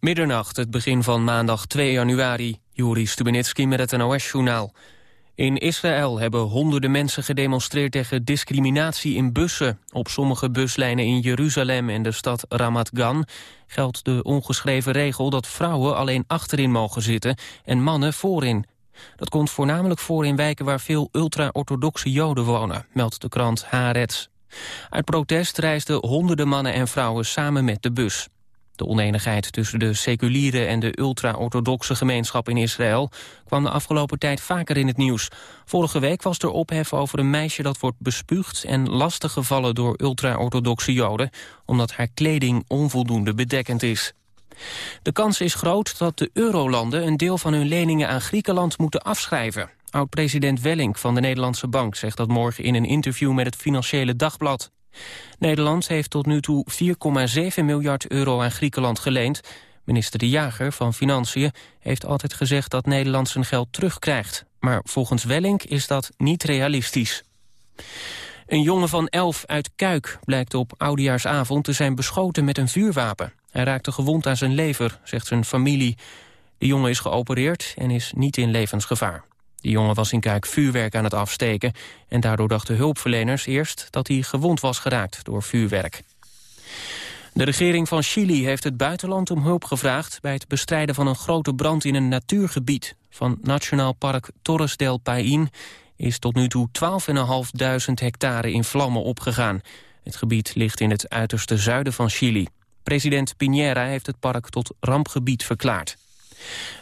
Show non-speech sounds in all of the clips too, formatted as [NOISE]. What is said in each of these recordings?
Middernacht, het begin van maandag 2 januari. Juri Stubenitski met het NOS-journaal. In Israël hebben honderden mensen gedemonstreerd tegen discriminatie in bussen. Op sommige buslijnen in Jeruzalem en de stad Ramat Gan geldt de ongeschreven regel dat vrouwen alleen achterin mogen zitten en mannen voorin. Dat komt voornamelijk voor in wijken waar veel ultra-orthodoxe joden wonen, meldt de krant Haaretz. Uit protest reisden honderden mannen en vrouwen samen met de bus. De oneenigheid tussen de seculiere en de ultra-orthodoxe gemeenschap in Israël kwam de afgelopen tijd vaker in het nieuws. Vorige week was er ophef over een meisje dat wordt bespuugd en lastiggevallen door ultra-orthodoxe joden, omdat haar kleding onvoldoende bedekkend is. De kans is groot dat de eurolanden een deel van hun leningen aan Griekenland moeten afschrijven. Oud-president Wellink van de Nederlandse Bank zegt dat morgen in een interview met het Financiële Dagblad. Nederland heeft tot nu toe 4,7 miljard euro aan Griekenland geleend. Minister De Jager van Financiën heeft altijd gezegd dat Nederland zijn geld terugkrijgt. Maar volgens Wellink is dat niet realistisch. Een jongen van 11 uit Kuik blijkt op oudejaarsavond te zijn beschoten met een vuurwapen. Hij raakte gewond aan zijn lever, zegt zijn familie. De jongen is geopereerd en is niet in levensgevaar. De jongen was in Kuik vuurwerk aan het afsteken... en daardoor dachten hulpverleners eerst dat hij gewond was geraakt door vuurwerk. De regering van Chili heeft het buitenland om hulp gevraagd... bij het bestrijden van een grote brand in een natuurgebied. Van Nationaal Park Torres del Paine is tot nu toe 12.500 hectare in vlammen opgegaan. Het gebied ligt in het uiterste zuiden van Chili. President Piñera heeft het park tot rampgebied verklaard.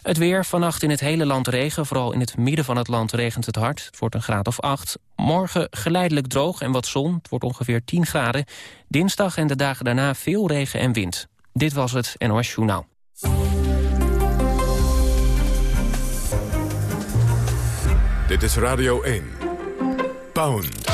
Het weer, vannacht in het hele land regen. Vooral in het midden van het land regent het hard. Het wordt een graad of 8. Morgen geleidelijk droog en wat zon. Het wordt ongeveer 10 graden. Dinsdag en de dagen daarna veel regen en wind. Dit was het NOS Journaal. Dit is Radio 1. Pound.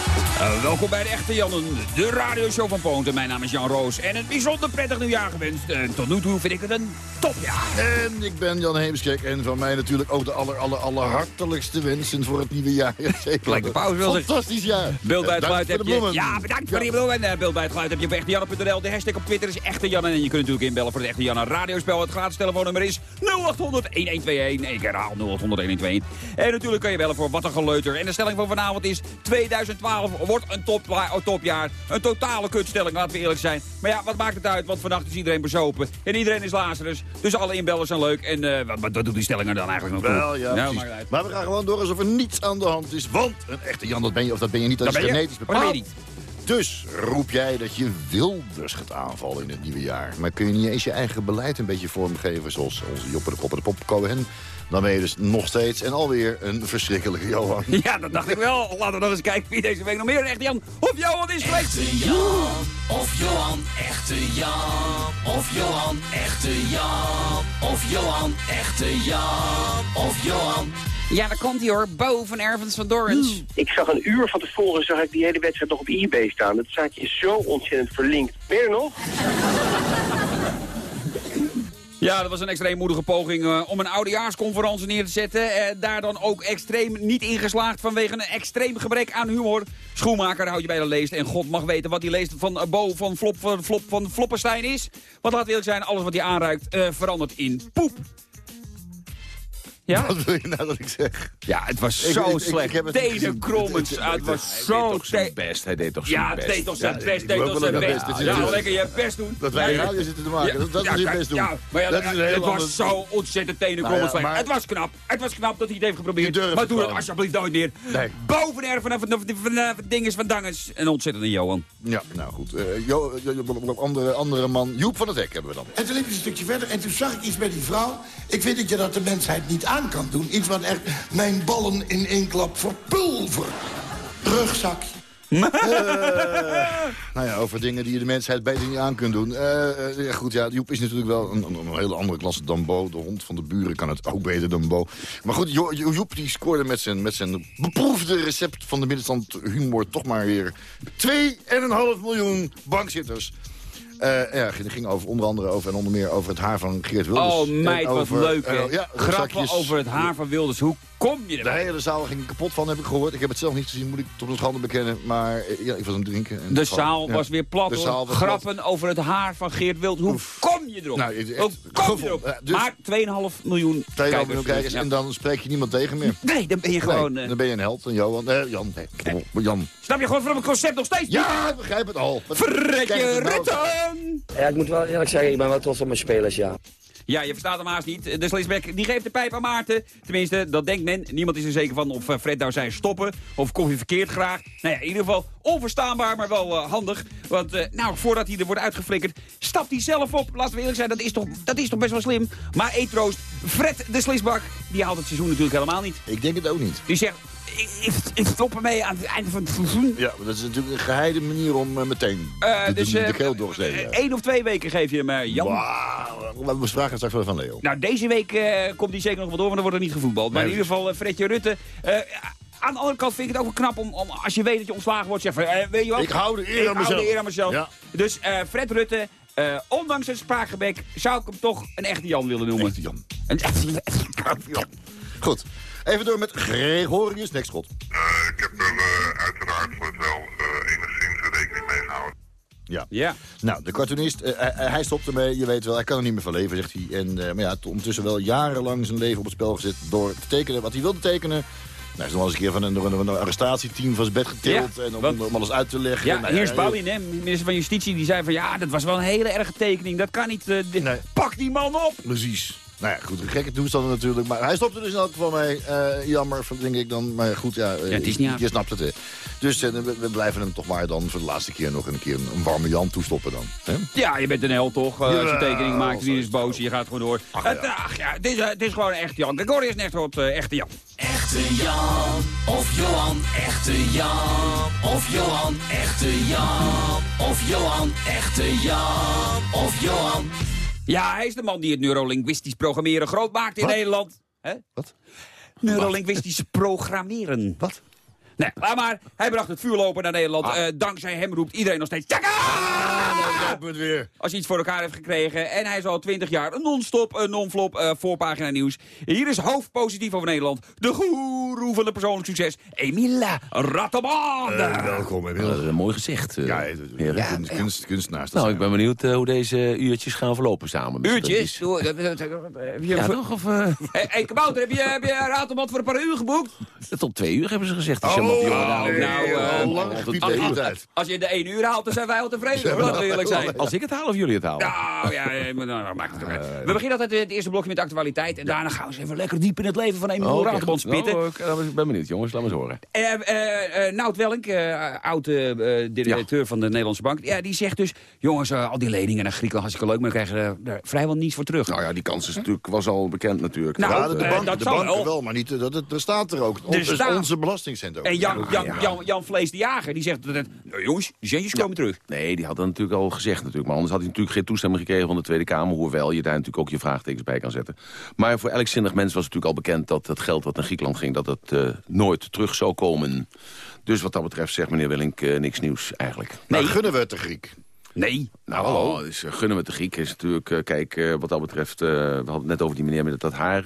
Uh, welkom bij de Echte Jannen, de radioshow van Poonten. Mijn naam is Jan Roos en een bijzonder prettig nieuwjaar gewenst. Uh, tot nu toe vind ik het een topjaar. En ik ben Jan Heemskerk en van mij natuurlijk ook de aller, aller, aller hartelijkste wensen voor het nieuwe jaar. [LAUGHS] Zeker. Gelijk de pauze Fantastisch jaar. Beeld bij het geluid heb je... Ja, bedankt voor bloemen. En uh, beeld bij het geluid heb je op echtejanne.nl. De hashtag op Twitter is Echte Jannen. En je kunt natuurlijk inbellen voor het Echte Jannen radiospel. Het gratis telefoonnummer is 0800 1121. Ik herhaal 0800 1121. En natuurlijk kan je bellen voor Wat een Geleuter. En de stelling van vanavond is 2012 wordt een top, topjaar. Een totale kutstelling, laten we eerlijk zijn. Maar ja, wat maakt het uit? Want vannacht is iedereen bezopen. En iedereen is Lazarus. Dus alle inbellers zijn leuk. En uh, wat, wat, doet die stelling er dan eigenlijk nog Wel, ja, nou, maar, maar, we gaan gewoon door alsof er niets aan de hand is. Want een echte Jan, dat ben je of dat ben je niet. Dat, dat is genetisch bepaald. Dat ben je niet. Dus roep jij dat je Wilders gaat aanvallen in het nieuwe jaar. Maar kun je niet eens je eigen beleid een beetje vormgeven... zoals onze Joppe de Poppen de Pop Cohen dan ben je dus nog steeds en alweer een verschrikkelijke Johan. [LAUGHS] Ja, dat dacht ik wel. Laten we nog eens kijken wie deze week nog meer een echte Jan of Johan is geweest. Echte Jan of Johan, echte Jan of Johan, echte Jan of Johan, echte Jan of Johan. Ja, daar komt hij hoor. Bo van Ervens van Dorens. Ik zag een uur van tevoren zag ik die hele wedstrijd nog op eBay staan. Dat staat je zo ontzettend verlinkt. Meer nog? Ja, dat was een extreem moedige poging uh, om een oudejaarsconferentie neer te zetten. Uh, daar dan ook extreem niet ingeslaagd vanwege een extreem gebrek aan humor. Schoenmaker houd je bij de leest. En God mag weten wat hij leest van uh, Bo van, Flop, van, Flop, van Floppenstein is. Wat laat eerlijk zijn, alles wat hij aanruikt verandert in poep. Ja? Wat wil je nou dat ik zeg? Ja, het was zo ik, slecht. Ik, Tenenkrommend. Het was zo... Hij deed toch zijn best. Hij deed toch zijn ja, best. Ja, deed toch zijn best. Deed toch zijn best. Ja, lekker je best doen. Dat wij radio zitten te maken. Dat is je best doen. Ja, maar ja, het was zo ontzettend tenenkrommend. Het was knap. Het was knap dat hij het heeft geprobeerd. Maar doe het alsjeblieft nooit meer. Boven er vanaf de dinges van Dangens. Een ontzettende Johan. Ja, nou goed. Andere, andere man. Joep van het Hek hebben we dan. En toen liep ik een stukje verder en toen zag ik iets bij die vrouw. Ik vind dat je dat de mensheid niet aan kan doen. Iets wat echt mijn ballen in één klap verpulver. Rugzakje, [LAUGHS] [LAUGHS] nou ja, over dingen die je de mensheid beter niet aan kunt doen. Ja, goed, ja, Joep is natuurlijk wel een, een, een hele andere klasse dan Bo. De hond van de buren kan het ook beter dan Bo. Maar goed, Jo- Joep die scoorde met zijn, met zijn beproefde recept van de middenstand humor... toch maar weer 2,5 miljoen bankzitters. Eh, ja, het ging over, onder andere over en onder meer over het haar van Geert Wilders. Oh, meid, wat over, leuk, hè? eh, ja, Grappen zakjes. over het haar van Wilders. Hoe kom je De hele zaal ging kapot van, heb ik gehoord. Ik heb het zelf niet gezien, moet ik tot mijn schande bekennen. Maar eh, ja, ik was aan het drinken. en De zaal ja. was weer plat, De hoor. zaal was Grappen over het haar van Geert Wilders. Hoe kom je erop? Nou, het is echt Hoe kom je erop? Ja, dus- maar 2,5 miljoen 2,5 kijkers. miljoen kijkers Ja. en dan spreek je niemand tegen meer. Nee, dan ben je gewoon... Nee, eh, dan ben je een held. En Johan, eh, Jan, nee, kom op, Jan. snap je gewoon van het concept nog steeds niet? Ja, ik begrijp het al. Het nou. Rutten! Ja, ik moet wel eerlijk zeggen, ik ben wel trots op mijn spelers, ja. Ja, je verstaat hem haast niet. De Slisbeck die geeft de pijp aan Maarten. Tenminste, dat denkt men. Niemand is er zeker van of eh, Fred nou zei stoppen of koffie verkeerd graag. Nou ja, in ieder geval onverstaanbaar, maar wel eh, handig. Want eh, nou, voordat hij er wordt uitgeflikkerd, stapt hij zelf op. Laten we eerlijk zijn, dat is toch, dat is toch best wel slim. Maar eetroost, Fred de Slisbak, die haalt het seizoen natuurlijk helemaal niet. Ik denk het ook niet. Die zegt, ik, ik, stop ermee aan het einde van het seizoen. Ja, maar dat is natuurlijk een geheide manier om eh, meteen Eh, de, dus de, de eh, keel door te steken. één of twee weken geef je hem, Jan. Wauw, we vragen straks wel van Leo. Nou, deze week komt hij zeker nog wel door, want dan wordt er niet gevoetbald. Maar in ieder geval, Fredje Rutte. aan de andere kant vind ik het ook wel knap om, om als je weet dat je ontslagen wordt, zeg van, weet je wat? Ik hou de eer Ik aan hou mezelf. de eer aan mezelf. Ja. Dus Fred Rutte, ondanks het spraakgebek, zou ik hem toch een echte Jan willen noemen. Echte Jan. Een echte Jan. Goed, even door met Gregorius Nekschot. ik heb er eh, uiteraard wel eh, enigszins rekening mee gehouden. Ja. Ja. Nou, de cartoonist, eh, hij, hij stopt ermee, je weet wel, hij kan er niet meer van leven, zegt hij. En, eh, maar ja, het ondertussen wel jarenlang zijn leven op het spel gezet door te tekenen wat hij wilde tekenen. Nou, hij is nog wel eens een keer van een, door een, door een arrestatieteam van zijn bed getild Ja, en om, want- om alles uit te leggen. Ja, Nou hier is ja, Bouwin, hè, minister van Justitie, die zei van ja, dat was wel een hele erge tekening. Dat kan niet. eh, Nee. Pak die man op! Precies. Nou ja, goed, een gekke toestanden natuurlijk. Maar hij stopt er dus in elk geval mee. Eh, jammer, denk ik dan. Maar goed, ja, Ja, het is niet je snapt het. Hè. Dus eh, we, we blijven hem toch maar dan voor de laatste keer nog een keer een, een warme Jan toestoppen dan. Hè? Ja, je bent een held toch? Eh, als je tekening maakt, wie is boos, je gaat gewoon door. Ach, Het- ja. Ach ja, het is, het is gewoon een echte Jan. Gregorius is echt wat eh, echte Jan. Echte Jan of Johan, echte Jan of Johan, echte Jan of Johan, echte Jan of Johan. Ja, hij is de man die het neurolinguistisch programmeren groot maakt in Wat? Nederland. Hè? Wat? Neurolinguistisch programmeren. Wat? Nee, laat maar. Hij bracht het vuur lopen naar Nederland. Ah. Eh, dankzij hem roept iedereen nog steeds... "Tjaka!" Doelpunt weer. Als hij iets voor elkaar heeft gekregen. En hij is al twintig jaar een non-stop, non-flop eh, voorpagina nieuws. Hier is hoofdpositief over Nederland. De goeroe van het persoonlijk succes. Emile Rattebande. Eh, welkom. Dat is een mooi gezicht. eh, Ja, heren. kunst, kunst, kunstenaars. Nou, ik ben benieuwd hoe deze uurtjes gaan verlopen samen. Uurtjes? is- Doe, dat- dat- dat- heb je Ja, toch? Of, eh, [LAUGHS] Hé, hey, Kabouter, heb je, heb je voor een paar uur geboekt? tot twee uur hebben ze gezegd. Oh, nou, eh, lang tot- gepiept als- je de één uur haalt, dan zijn wij al tevreden. hoor, eerlijk zijn. [LAUGHS] Als ik het haal of jullie het halen? Nou ja, eh, maar nou, maakt het uit. We beginnen altijd eh, het eerste blokje met de actualiteit. En daarna gaan we eens even lekker diep in het leven van Emiel Oh, goed. spitten. Nou, ik eh, ik ben benieuwd, jongens. Laat me eens horen. Eh, eh, eh, Nout Welling, eh oud eh, eh, directeur van de Nederlandse Bank, ja, die zegt dus... jongens, eh, al die leningen naar Griekenland, hartstikke leuk... maar we krijgen er, er vrijwel niets voor terug. Nou ja, die kans is natuurlijk, was al bekend natuurlijk. Nou, ja, de, eh, bank, de banken wel. maar niet, eh, dat, het- er staat er ook. Onze belastingcent ook. Jan, Jan, ja. Jan, Jan Vlees de Jager, die zegt... dat het- Nou, jongens, die centjes komen terug. Nee, die had dat natuurlijk al gezegd natuurlijk. Maar anders had hij natuurlijk geen toestemming gekregen van de Tweede Kamer. Hoewel je daar natuurlijk ook je vraagtekens bij kan zetten. Maar voor elk zinnig mens was het natuurlijk al bekend... dat het geld wat naar Griekenland ging, dat het eh, nooit terug zou komen. Dus wat dat betreft zegt meneer Willink eh, niks nieuws eigenlijk. Maar Nee. gunnen we het de Griek? Nee. Nou, hallo. Dus, eh, gunnen we de Griek is natuurlijk... eh, kijk, eh, wat dat betreft... we hadden het net over die meneer met dat haar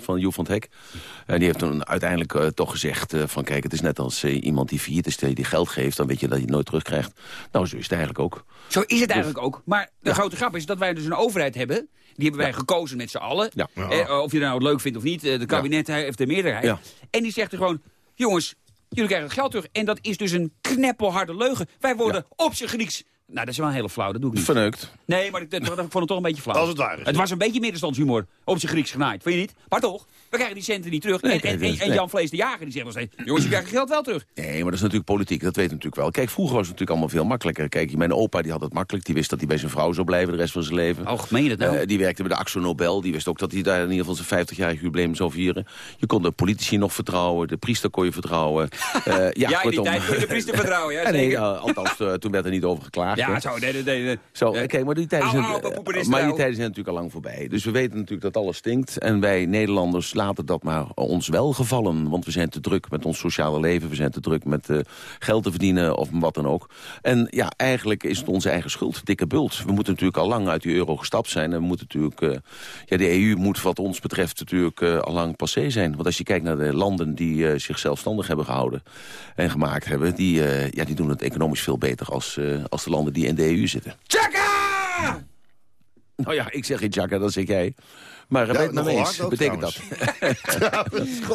van Joep van het Hek. En die heeft toen uiteindelijk toch gezegd... van kijk, het is net als iemand die failliet is... die die geld geeft, dan weet je dat je het nooit terugkrijgt. Nou, zo is het eigenlijk ook. Zo is het eigenlijk ook. Maar de grote grap is dat wij dus een overheid hebben. Die hebben wij gekozen met z'n allen. Ja. Eh, of je dat nou leuk vindt of niet. De kabinet heeft de meerderheid. En die zegt er gewoon... Jongens, jullie krijgen het geld terug. En dat is dus een kneppelharde leugen. Wij worden op zijn Grieks... Nou, dat is wel een hele flauw. Dat doe ik niet. Verneukt. Nee, maar ik, dat, dat, ik vond het toch een beetje flauw. Als het waar is. Het was een beetje middenstandshumor. op zijn Grieks genaaid. Vind je niet? Maar toch, we krijgen die centen niet terug. Nee, en, en. Jan Vlees de Jager die zegt nog steeds... jongens, je krijgt geld wel terug. Nee, maar dat is natuurlijk politiek, dat weet je natuurlijk wel. Kijk, vroeger was het natuurlijk allemaal veel makkelijker. Kijk, mijn opa die had het makkelijk, die wist dat hij bij zijn vrouw zou blijven de rest van zijn leven. Oh, meen je dat nou? Eh, die werkte bij de Axo Nobel, die wist ook dat hij daar in ieder geval zijn 50-jarig jubileum zou vieren. Je kon de politici nog vertrouwen, de priester kon je vertrouwen. [LAUGHS] Eh, ja, Ja, in die kortom. tijd kon je de priester vertrouwen, ja, [LAUGHS] nee, ja, althans, eh, toen werd er niet over geklaagd. Ja, zo, nee, nee, nee. Zo, Eh, kijk, maar die tijden zijn, maar die tijden zijn natuurlijk al lang voorbij. Dus we weten natuurlijk dat alles stinkt. En wij Nederlanders laten dat maar ons wel gevallen. Want we zijn te druk met ons sociale leven. We zijn te druk met eh, geld te verdienen of wat dan ook. En ja, eigenlijk is het onze eigen schuld. Dikke bult. We moeten natuurlijk al lang uit die euro gestapt zijn. En we moeten natuurlijk... eh, ja, de EU moet wat ons betreft natuurlijk al lang passé zijn. Want als je kijkt naar de landen die zich zelfstandig hebben gehouden... en gemaakt hebben, die, ja, die doen het economisch veel beter... als, als de landen die in de EU zitten. Tjaka! Nou ja, ik zeg geen Chaka, dat zeg jij. Maar Ja, nou nogal eens, ook betekent dat? [LAUGHS]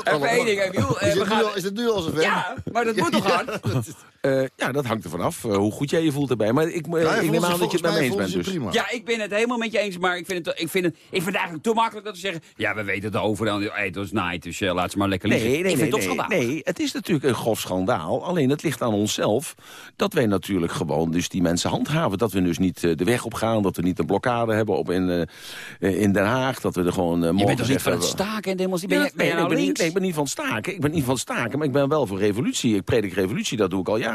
Even één ding, Emiel. Eh, Is we het, nu gaan- al, is het nu al zover? Ja, maar dat moet toch hard? [LAUGHS] Eh, ja, dat hangt er vanaf uh, hoe goed jij je voelt erbij. Maar ik, uh, Ja, ik neem aan dat je het met me eens bent. Dus. prima. Ja, ik ben het helemaal met je eens, maar ik vind het, ik vind het, ik vind het eigenlijk te makkelijk dat we zeggen... Ja, we weten het overal. Hey, het was night, dus eh, laat ze maar lekker liggen. Nee, nee, ik nee, vind het nee, toch schandalig. nee, het is natuurlijk een grof schandaal. Alleen het ligt aan onszelf dat wij natuurlijk gewoon dus die mensen handhaven. Dat we dus niet uh, de weg op gaan, dat we niet een blokkade hebben op in, uh, in Den Haag. Dat we er gewoon uh, Je bent toch niet van het staken en demonstreren? Ben, Ja, ben je nee, nou ik, ben nee, ik ben niet van het staken. Ik ben niet van het staken, maar ik ben wel voor revolutie. Ik predik revolutie, dat doe ik al jaren.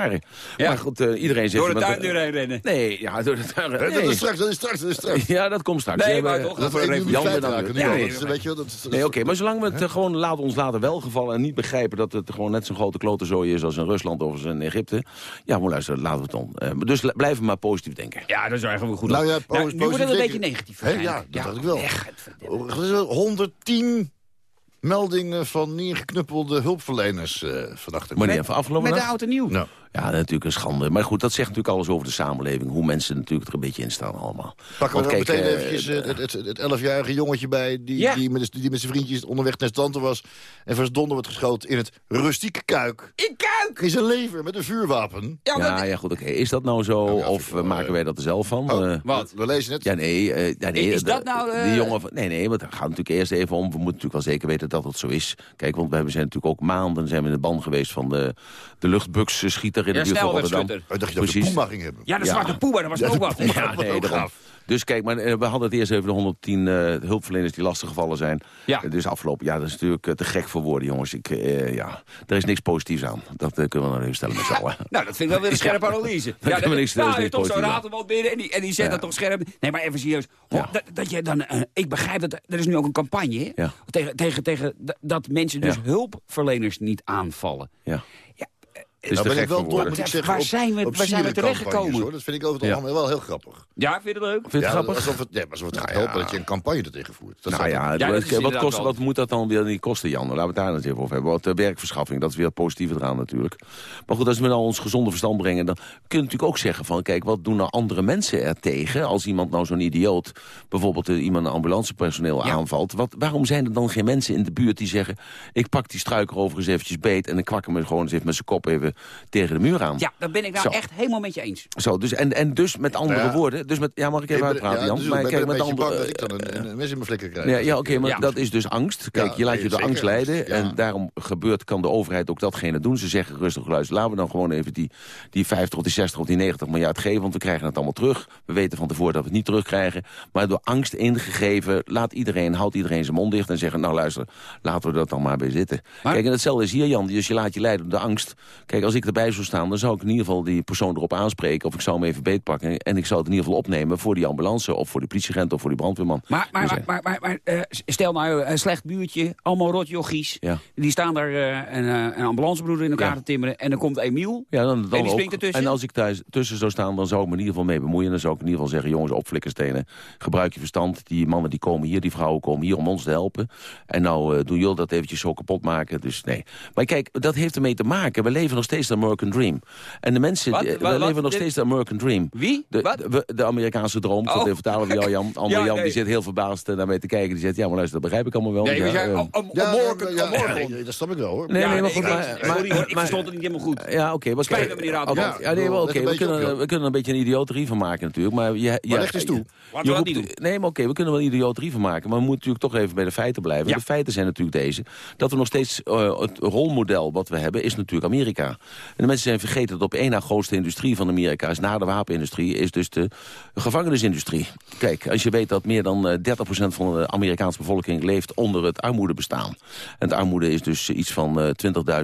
Ja. Maar goed, uh, iedereen zegt... Door de tuindeur heen rennen. Nee, ja, door de. Dat Nee. is straks, dat is straks, dat is straks. Ja, dat komt straks. Nee, maar toch, Dat we even Jan niet Ja, nee, Dat weet je dat is- dat Nee, oké, maar zolang we het eh, gewoon laten ons laten welgevallen... en niet begrijpen dat het gewoon net zo'n grote klotenzooi is... als in Rusland of als in Egypte. Ja, maar luister, laten we het dan. Eh, maar dus blijven maar positief denken. Ja, dat is eigenlijk goed. Nou ja, nou, positief nu wordt het een beetje negatief. Hè, ja, dat dacht ik wel. Echt, Oh, er zijn 110 meldingen van neergeknuppelde hulpverleners uh, vannacht. Wanneer? Van afgelopen Met de en nieuw. Nou, Ja, natuurlijk een schande. Maar goed, dat zegt natuurlijk alles over de samenleving. Hoe mensen natuurlijk er een beetje in staan allemaal. pakken we Want er kijk, meteen eh, eventjes eh, het, het, het 11-jarige jongetje bij... Die, Ja. die, met, die met zijn vriendjes onderweg naar Stanton was... en van zijn donder wordt geschoten in het rustieke kuik. Ik kuik! In zijn lever met een vuurwapen. Ja, Ja, dat- ja, goed, oké. Is dat nou zo? Nou, ja, of wel, maken eh, wij dat er zelf van? Oh, Eh, Wat? We lezen het. Ja, nee. eh, ja, nee Is de- dat nou, de, eh, jongen van, nee, nee, want het gaat natuurlijk eerst even om... we moeten natuurlijk wel zeker weten dat het zo is. Kijk, want we hebben- zijn natuurlijk ook maanden zijn we in de ban geweest... van de, de luchtbuksschieter in Ja, de buurt van Rotterdam. Ik dacht je dat. Puma ging hebben. Ja, de Ja. zwarte poeber, dat was Ja, ook wat. Puma. Ja, dat nee, ook daarom. Dus kijk, maar eh, we hadden het eerst even de 110 eh, hulpverleners die lastig gevallen zijn. Ja. Eh, Dus afgelopen jaar, dat is natuurlijk te gek voor woorden, jongens. Ik, eh, ja, er is niks positiefs aan. Dat kunnen we dan even stellen met z'n allen. Nou, dat vind ik wel weer een [LAUGHS] scherpe analyse. [LAUGHS] Daar Ja, niks- daar is nou, je toch zo'n ratelband binnen en die, en die zet Ja. dat toch scherp. Nee, maar even serieus. Ho, Ja. dat, dat je dan, eh, ik begrijp dat er is nu ook een campagne hè? Ja. tegen, tegen, tegen dat mensen dus Ja. hulpverleners niet aanvallen. Ja. Is Nou ben ik wel moet ik zeggen, waar zijn we- op waar zijn we terechtgekomen? hoor. Dat vind ik over het Ja. algemeen wel heel grappig. ja, vind je dat leuk? Vind je het Ja, grappig? alsof het, nee, maar alsof het gaat ja. helpen dat je een campagne er tegen voert. Dat nou ja. Ja, dat is wat, kost, wat moet dat dan weer niet kosten, Jan? Laten we het daar eens even over hebben. Wat uh, werkverschaffing, dat is weer het positieve eraan natuurlijk. Maar goed, als we nou ons gezonde verstand brengen... dan kun je natuurlijk ook zeggen van... kijk, wat doen nou andere mensen er tegen... als iemand nou zo'n idioot, bijvoorbeeld uh, iemand een ambulancepersoneel Ja. aanvalt... Wat, waarom zijn er dan geen mensen in de buurt die zeggen... ik pak die struiker overigens eventjes beet... en ik kwak hem gewoon eens even met zijn kop even tegen de muur aan? Ja, daar ben ik nou Zo. echt helemaal met je eens. Zo, dus, en, en dus met andere Ja. woorden... Dus met, ja, mag ik even Ik ben- uitpraten, ja, Jan? dus Maar ben kijk, een met andere, bang dat ik dan een, een, een mes in mijn flikker krijg. Ja, ja oké, maar Ja. dat is dus angst. Kijk, Ja, je laat nee, je door angst leiden. En daarom gebeurt, kan de overheid ook datgene doen. Ze zeggen rustig, luister, laten we dan gewoon even die, die 50 of die 60 of die 90 miljard geven. Want we krijgen het allemaal terug. We weten van tevoren dat we het niet terugkrijgen. Maar door angst ingegeven, laat iedereen, houdt iedereen zijn mond dicht. En zeggen, nou luister, laten we dat dan maar bij zitten. Maar- Kijk, en hetzelfde is hier, Jan. Dus je laat je leiden door de angst. Kijk, als ik erbij zou staan, dan zou ik in ieder geval die persoon erop aanspreken. Of ik zou hem even beetpakken. En ik zou het in ieder geval opnemen voor die ambulance. Of voor die politieagent of voor die brandweerman. Maar, maar, Dus, maar, eh, maar, maar, maar, eh, stel nou een slecht buurtje, allemaal rotjochies. Ja. Die staan daar eh, een, eh, een ambulancebroeder in elkaar Ja. te timmeren. En dan komt Emiel. Ja, dan, dan En die springt ertussen? En als ik thuis tussen zou staan, dan zou ik me in ieder geval mee bemoeien. Dan zou ik in ieder geval zeggen, jongens, op flikkerstenen. Gebruik je verstand. Die mannen die komen hier, die vrouwen komen hier om ons te helpen. En nou eh, doen jullie dat eventjes zo kapot maken. Dus nee. Maar kijk, dat heeft ermee te maken. We leven nog steeds steeds de American Dream. En de mensen, Wat? die- Wat- we wat? leven nog Dit- steeds de American Dream. Wie? De, Wat? de, de Amerikaanse droom. Oh. even vertalen voor jou, Jan. [LAUGHS] Andere Ja, Jan nee. die zit heel verbaasd eh, daarmee te kijken. Die zegt, ja, maar luister, dat begrijp ik allemaal wel. Nee, ja, we zijn eh, om, om, Ja, Morgen, ja, om morgen. ja, dat snap ik wel, hoor. Nee, Ja, nee, maar ik- goed, ik- maar- verstond het niet helemaal goed. Ja, oké. Spijt me, meneer Raad. Ja, ja, nee, maar oké, we, kunnen, we er een beetje een idioterie van maken natuurlijk. Maar, je, ja, leg eens toe. je- we dat niet roept- Nee, maar oké, we kunnen wel een idioterie van maken. Maar we moeten natuurlijk toch even bij de feiten blijven. Ja. De feiten zijn natuurlijk deze. Dat we nog steeds, eh, het rolmodel wat we hebben, is natuurlijk Amerika. En de mensen zijn vergeten dat op één na grootste industrie van Amerika is na de wapenindustrie, is dus de gevangenisindustrie. Kijk, als je weet dat meer dan eh, 30% van de Amerikaanse bevolking leeft onder het armoedebestaan. En de armoede is dus iets van eh,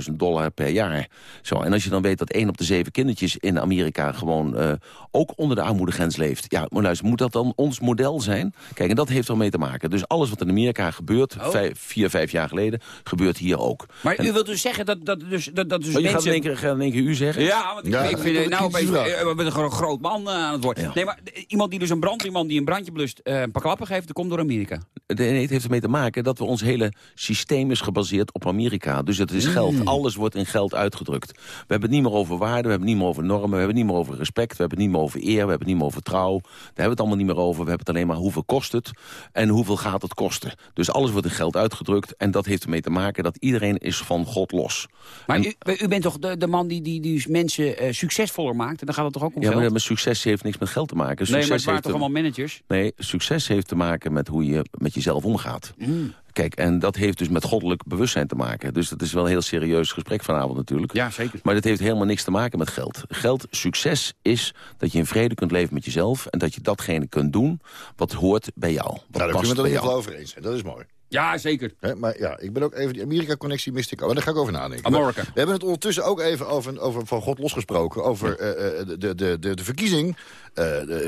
20.000 dollar per jaar. Zo, en als je dan weet dat één op de zeven kindertjes in Amerika gewoon eh, ook onder de armoedegrens leeft. Ja, maar luister, moet dat dan ons model zijn? Kijk, en dat heeft ermee te maken. Dus alles wat in Amerika gebeurt, Oh. vijf, vier, vijf jaar geleden, gebeurt hier ook. Maar En- u wilt dus zeggen dat, dat, dus, dat, dat dus mensen... één keer, in één keer u zeggen? Ja, want ik, Ja, ik vind het nou kritische opeens vraag. eh, met een gro- groot man eh, aan het woord. Ja. Nee, maar eh, iemand die dus een brandweerman die een brandje blust eh, een paar klappen geeft, dat komt door Amerika. Nee, het heeft ermee te maken dat we ons hele systeem is gebaseerd op Amerika. Dus het is geld. Alles wordt in geld uitgedrukt. We hebben het niet meer over waarden, we hebben het niet meer over normen... we hebben het niet meer over respect, we hebben het niet meer over eer... we hebben het niet meer over trouw. Daar hebben we het allemaal niet meer over. We hebben het alleen maar hoeveel kost het en hoeveel gaat het kosten. Dus alles wordt in geld uitgedrukt. En dat heeft ermee te maken dat iedereen is van God los. Maar En- u, u bent toch de, de man die, die, die mensen eh, succesvoller maakt? En dan gaat het toch ook om ja, geld? maar met succes heeft niks met geld te maken. nee, Succes maar het waren toch een- allemaal managers? Nee, succes heeft te maken met hoe je met jezelf omgaat. Mm. Kijk, en dat heeft dus met goddelijk bewustzijn te maken. Dus dat is wel een heel serieus gesprek vanavond natuurlijk. Ja, zeker. Maar dat heeft helemaal niks te maken met geld. Geld, succes is dat je in vrede kunt leven met jezelf... en dat je datgene kunt doen wat hoort bij jou. Wat Nou, daar kunnen we het er geval over eens zijn. Dat is mooi. Ja, zeker. Maar ja, ik ben ook even die Amerika-connectie miste ik. Maar daar ga ik over nadenken. Amerika. We hebben het ondertussen ook even over, over van God losgesproken... over eh, eh, de, de, de, de verkiezing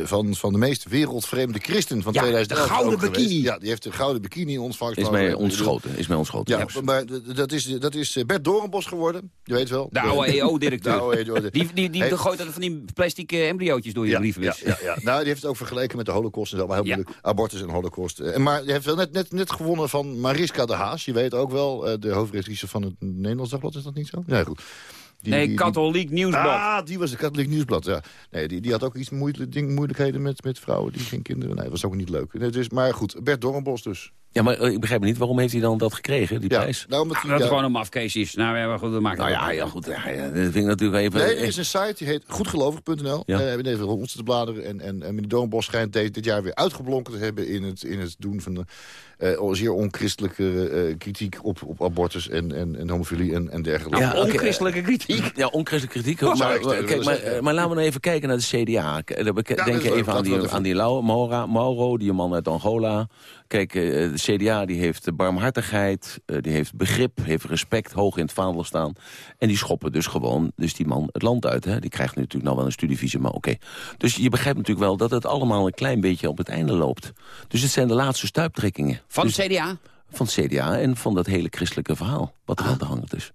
van, van de meest wereldvreemde christen van Ja, 2011. de gouden geweest. bikini. Ja, die heeft de gouden bikini in ontvangst. Is mij eh, ontschoten. Is mij ontschoten. Ja, maar dat is, dat is eh, Bert Doornbos geworden. Je weet wel. De oude [LAUGHS] De EO-directeur. EO. Die, die, die Hey. gooit van die plastic eh, embryootjes door je Ja, brievenbus. ja, ja, ja. Nou, die heeft het ook vergeleken met de holocaust en zo. Maar heel Ja. moeilijk. Abortus en holocaust. Eh, Maar die heeft wel net, net, net gewonnen van Mariska de Haas. Je weet ook wel, eh, de hoofdredactrice van het Nederlands Dagblad. Is dat niet zo? Ja, goed. Die- nee, die- die- katholiek nieuwsblad. Ah, die was de Katholiek Nieuwsblad, ja. Nee, die, die had ook iets moeilijk, ding, moeilijkheden met, met vrouwen die geen kinderen... Nee, dat was ook niet leuk. Nee, dus, maar goed, Bert Dornbos dus. Ja, maar eh, ik begrijp niet, waarom heeft hij dan dat gekregen, die Ja, prijs? nou, omdat Ah, dat het ja. gewoon een mafkees is. Nou ja, maar goed, dat maakt Nou het ja, ja goed. Ja, ja, dat vind ik natuurlijk even... Nee, er is een site die heet goedgelovig.nl. Ja. Ja. Uh, hebben even rond te bladeren. En, en, en meneer Doornbos schijnt dit, dit jaar weer uitgeblonken te hebben... in het, in het doen van de, eh, zeer onchristelijke eh, kritiek op, op abortus en, en, en homofilie en, en dergelijke. Ja, oké, Onchristelijke kritiek. Ja, onchristelijke kritiek. maar, tegen kijk, maar, maar laten we nou even kijken naar de CDA. Dat Denk je leuk. even aan Laten we die, aan die Lau- Maura, Mauro, die man uit Angola. Kijk, eh, de CDA die heeft barmhartigheid, eh, die heeft begrip, heeft respect, hoog in het vaandel staan. En die schoppen dus gewoon dus die man het land uit. Hè. Die krijgt nu natuurlijk nog wel een studievisum, maar oké. Dus je begrijpt natuurlijk wel dat het allemaal een klein beetje op het einde loopt. Dus het zijn de laatste stuiptrekkingen. Van Dus- het CDA? van het CDA en van dat hele christelijke verhaal. Wat er aan de hangt is.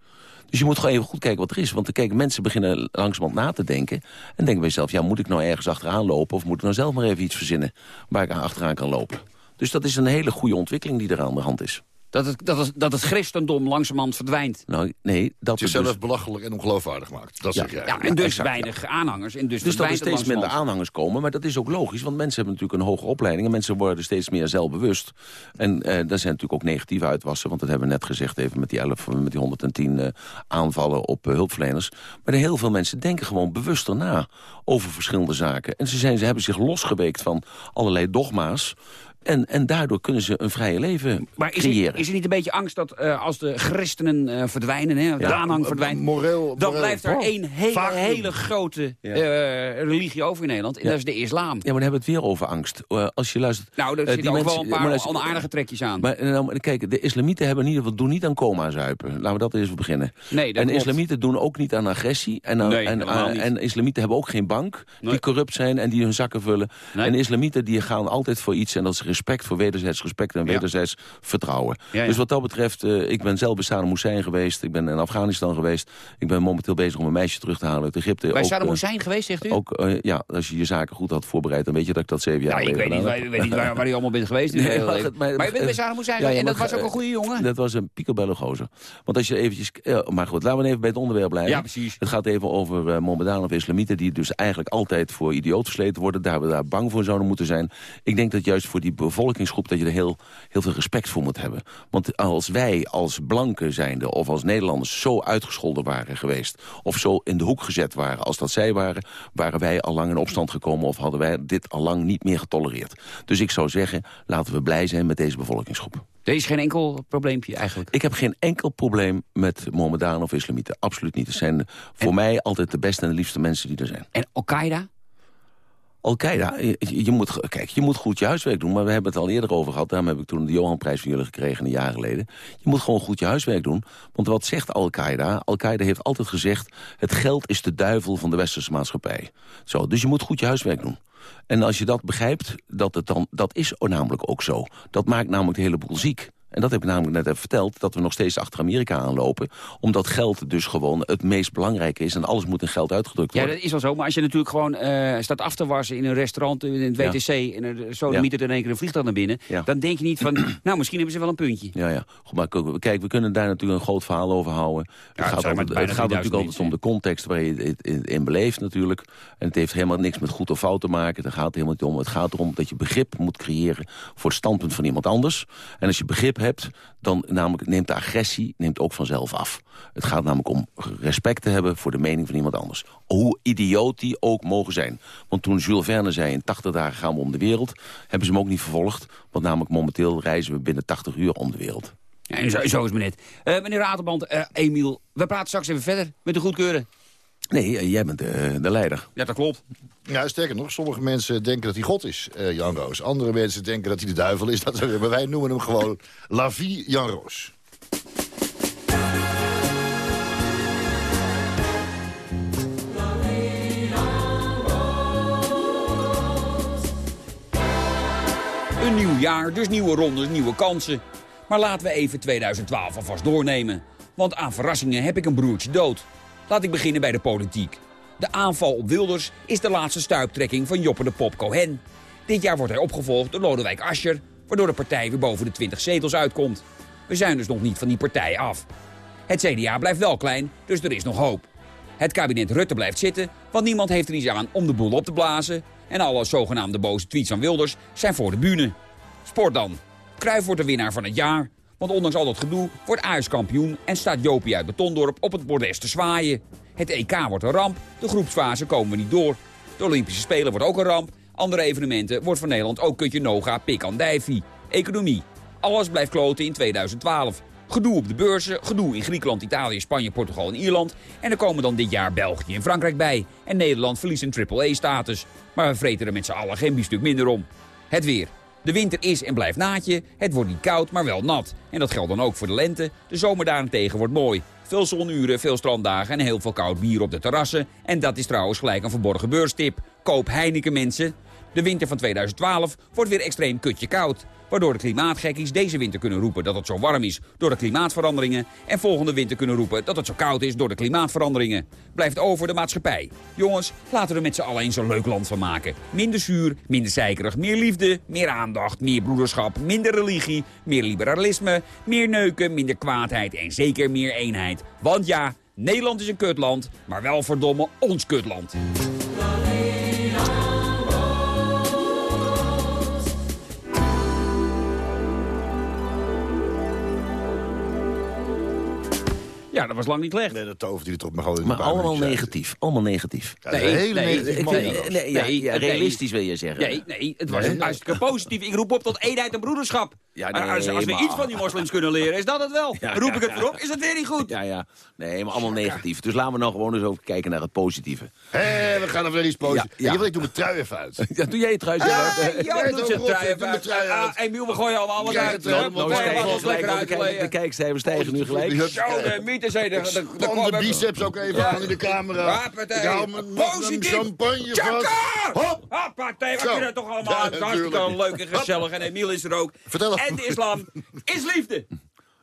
Dus je moet gewoon even goed kijken wat er is. Want kijken mensen beginnen langzamerhand na te denken. En denken bij jezelf, ja, moet ik nou ergens achteraan lopen... of moet ik nou zelf maar even iets verzinnen waar ik aan achteraan kan lopen. Dus dat is een hele goede ontwikkeling die er aan de hand is. Dat het, dat, het, dat het christendom langzamerhand verdwijnt. Nou, nee, dat jezelf dus... belachelijk en ongeloofwaardig maakt. Dat Ja, zeg jij. Ja, en dus exact, ja. weinig aanhangers. En dus, Dus dat er steeds minder aanhangers komen. Maar dat is ook logisch, want mensen hebben natuurlijk een hogere opleiding... en mensen worden steeds meer zelfbewust. En eh, daar zijn natuurlijk ook negatieve uitwassen... want dat hebben we net gezegd even met die, 11, met die 110 eh, aanvallen op eh, hulpverleners. Maar heel veel mensen denken gewoon bewuster na over verschillende zaken. En ze, zijn, ze hebben zich losgeweekt van allerlei dogma's... En, en daardoor kunnen ze een vrije leven Maar is creëren. er, is er niet een beetje angst dat eh, als de christenen eh, verdwijnen, hè, de aanhang verdwijnt... Moreel, dan moreel- blijft er Oh, één hele, hele grote Ja. eh, religie over in Nederland. En Ja. dat is de islam. Ja, maar dan hebben we het weer over angst. Eh, als je luistert... Nou, daar eh, zitten die ook wel mensen- een paar maar luister- onaardige trekjes aan. Maar, nou, maar kijk, de islamieten hebben in ieder geval doen niet aan coma zuipen. Laten we dat eens beginnen. Nee, dat en klopt. islamieten doen ook niet aan agressie. En, aan- Nee, en, helemaal aan- niet. en islamieten hebben ook geen bank Nee. die corrupt zijn en die hun zakken vullen. Nee. En islamieten die gaan altijd voor iets en dat is respect voor wederzijds respect en Ja. wederzijds vertrouwen. Ja, ja. Dus wat dat betreft, eh, ik ben zelf bij Saddam Hussein geweest. Ik ben in Afghanistan geweest. Ik ben momenteel bezig om een meisje terug te halen uit Egypte. Bij Ook, Saddam eh, Hussein geweest, zegt u? Ook, eh, ja, als je je zaken goed had voorbereid, dan weet je dat ik dat zeven jaar Nou, ik weet niet, waar, heb. weet niet waar, waar u allemaal bent geweest. [LAUGHS] Nee, Nee, maar- maar, maar- maar je bent bij Saddam [LAUGHS] Hussein en dat was ook een goede jongen. Dat was een picobello gozer. Want als je eventjes... maar goed, laten we even bij het onderwerp blijven. Ja, precies. Het gaat even over uh, Mohammedanen of islamieten... die dus eigenlijk altijd voor idioot versleten worden. Daar we daar bang voor zouden moeten zijn. Ik denk dat juist voor die bevolkingsgroep... dat je er heel, heel veel respect voor moet hebben. Want als wij als blanken zijnde of als Nederlanders... zo uitgescholden waren geweest... of zo in de hoek gezet waren als dat zij waren... waren wij al lang in opstand gekomen... of hadden wij dit al lang niet meer getolereerd. Dus ik zou zeggen, laten we blij zijn met deze bevolkingsgroep. Er is geen enkel probleempje eigenlijk. Ik heb geen enkel probleem met Mohammedanen of islamieten. Absoluut niet. Het zijn voor mij altijd de beste en de liefste mensen die er zijn. En Al-Qaeda? Al-Qaeda, je, je moet, kijk, je moet goed je huiswerk doen. Maar we hebben het al eerder over gehad. Daarom heb ik toen de Johan-prijs van jullie gekregen een jaar geleden. Je moet gewoon goed je huiswerk doen. Want wat zegt Al-Qaeda? Al-Qaeda heeft altijd gezegd... het geld is de duivel van de westerse maatschappij. Zo, dus je moet goed je huiswerk doen. En als je dat begrijpt, dat, het dan, dat is namelijk ook zo. Dat maakt namelijk de hele boel ziek. En dat heb ik namelijk net even verteld, dat we nog steeds achter Amerika aanlopen. Omdat geld dus gewoon het meest belangrijke is. En alles moet in geld uitgedrukt Ja, worden. dat is wel zo. Maar als je natuurlijk gewoon eh, staat af te wassen in een restaurant, in het Ja. WTC... en er zo Ja. er in één keer een vliegtuig naar binnen... Ja. dan denk je niet van, [CLEARS THROAT] nou, misschien hebben ze wel een puntje. Ja, ja. Goed, maar kijk, we kunnen daar natuurlijk een groot verhaal over houden. het gaat, altijd, het gaat 3000 natuurlijk altijd om de context waar je het in, in beleeft natuurlijk. En het heeft helemaal niks met goed of fout te maken. Het gaat helemaal niet om. Het gaat erom dat je begrip moet creëren voor het standpunt van iemand anders. En als je begrip hebt, dan namelijk neemt de agressie neemt ook vanzelf af. Het gaat namelijk om respect te hebben voor de mening van iemand anders. Hoe idioot die ook mogen zijn. Want toen Jules Verne zei in 80 dagen gaan we om de wereld... hebben ze hem ook niet vervolgd. Want namelijk momenteel reizen we binnen 80 uur om de wereld. Ja, zo, zo is het net. Eh meneer Raterband, eh Emiel, we praten straks even verder met de goedkeuren. Nee, eh, jij bent de, de leider. Ja, dat klopt. Ja, sterker nog, sommige mensen denken dat hij God is, eh, Jan Roos. Andere mensen denken dat hij de duivel is. Dat, maar wij noemen hem gewoon [LAUGHS] La Vie Jan Roos. Een nieuw jaar, dus nieuwe rondes, nieuwe kansen. Maar laten we even 2012 alvast doornemen. Want aan verrassingen heb ik een broertje dood. Laat ik beginnen bij de politiek. De aanval op Wilders is de laatste stuiptrekking van Joppe de Pop Cohen. Dit jaar wordt hij opgevolgd door Lodewijk Asscher... waardoor de partij weer boven de 20 zetels uitkomt. We zijn dus nog niet van die partij af. Het CDA blijft wel klein, dus er is nog hoop. Het kabinet Rutte blijft zitten, want niemand heeft er iets aan om de boel op te blazen. En alle zogenaamde boze tweets van Wilders zijn voor de bühne. Sport dan. Cruijff wordt de winnaar van het jaar. Want ondanks al dat gedoe wordt Ajax kampioen en staat Jopie uit Betondorp op het bordes te zwaaien. Het EK wordt een ramp, de groepsfase komen we niet door. De Olympische Spelen wordt ook een ramp. Andere evenementen wordt voor Nederland ook kutje noga, pik andijvie. Economie. Alles blijft kloten in 2012. Gedoe op de beurzen, gedoe in Griekenland, Italië, Spanje, Portugal en Ierland. En er komen dan dit jaar België en Frankrijk bij. En Nederland verliest een triple-A-status. Maar we vreten er met z'n allen geen biefstuk minder om. Het weer. De winter is en blijft naadje. Het wordt niet koud, maar wel nat. En dat geldt dan ook voor de lente. De zomer daarentegen wordt mooi. Veel zonuren, veel stranddagen en heel veel koud bier op de terrassen. En dat is trouwens gelijk een verborgen beurstip. Koop Heineken mensen. De winter van 2012 wordt weer extreem kutje koud. Waardoor de klimaatgekkies deze winter kunnen roepen dat het zo warm is door de klimaatveranderingen. En volgende winter kunnen roepen dat het zo koud is door de klimaatveranderingen. Blijft over de maatschappij. Jongens, laten we er met z'n allen eens een leuk land van maken. Minder zuur, minder zeikerig, meer liefde, meer aandacht, meer broederschap, minder religie, meer liberalisme, meer neuken, minder kwaadheid en zeker meer eenheid. Want ja, Nederland is een kutland, maar wel verdomme ons kutland. Ja, dat was lang niet slecht. Nee, dat tovert hij toch maar gewoon in Maar een allemaal uit. negatief. Allemaal negatief. Ja, een hele nee, nee, ja, Nee, ja, nee. realistisch wil je zeggen. Nee, nee, het was Nee? hartstikke positief. Ik roep op tot eenheid en broederschap. Ja, Maar als, als we maar- iets van die moslims kunnen leren, is dat het wel. Ja, Roep ik het voorop, is het weer niet goed. Ja, ja. Nee, maar allemaal negatief. Dus laten we nou gewoon eens over kijken naar het positieve. Hé, we gaan er weer iets positiefs. Ja, ja. Ik doe mijn trui even uit. [LAUGHS] Ja, doe jij je trui? Jan Ja, doet zijn Rob, trui doe even uit. Ah, uit. Emiel, we gooien allemaal Ja, uit. We gooien alles lekker de, kijkcijfers stijgen nu gelijk. Zo, de mythes er. de- de- Span de kwam- biceps ook even aan in de camera. Hoppatee. Ik hou mijn magnum Positief. champagne vast. Tjaka! Hop! Hoppatee, wat Zo. je dat toch allemaal Ja, Hartstikke leuk en gezellig. En Emiel is er ook. Vertel. En de islam is liefde.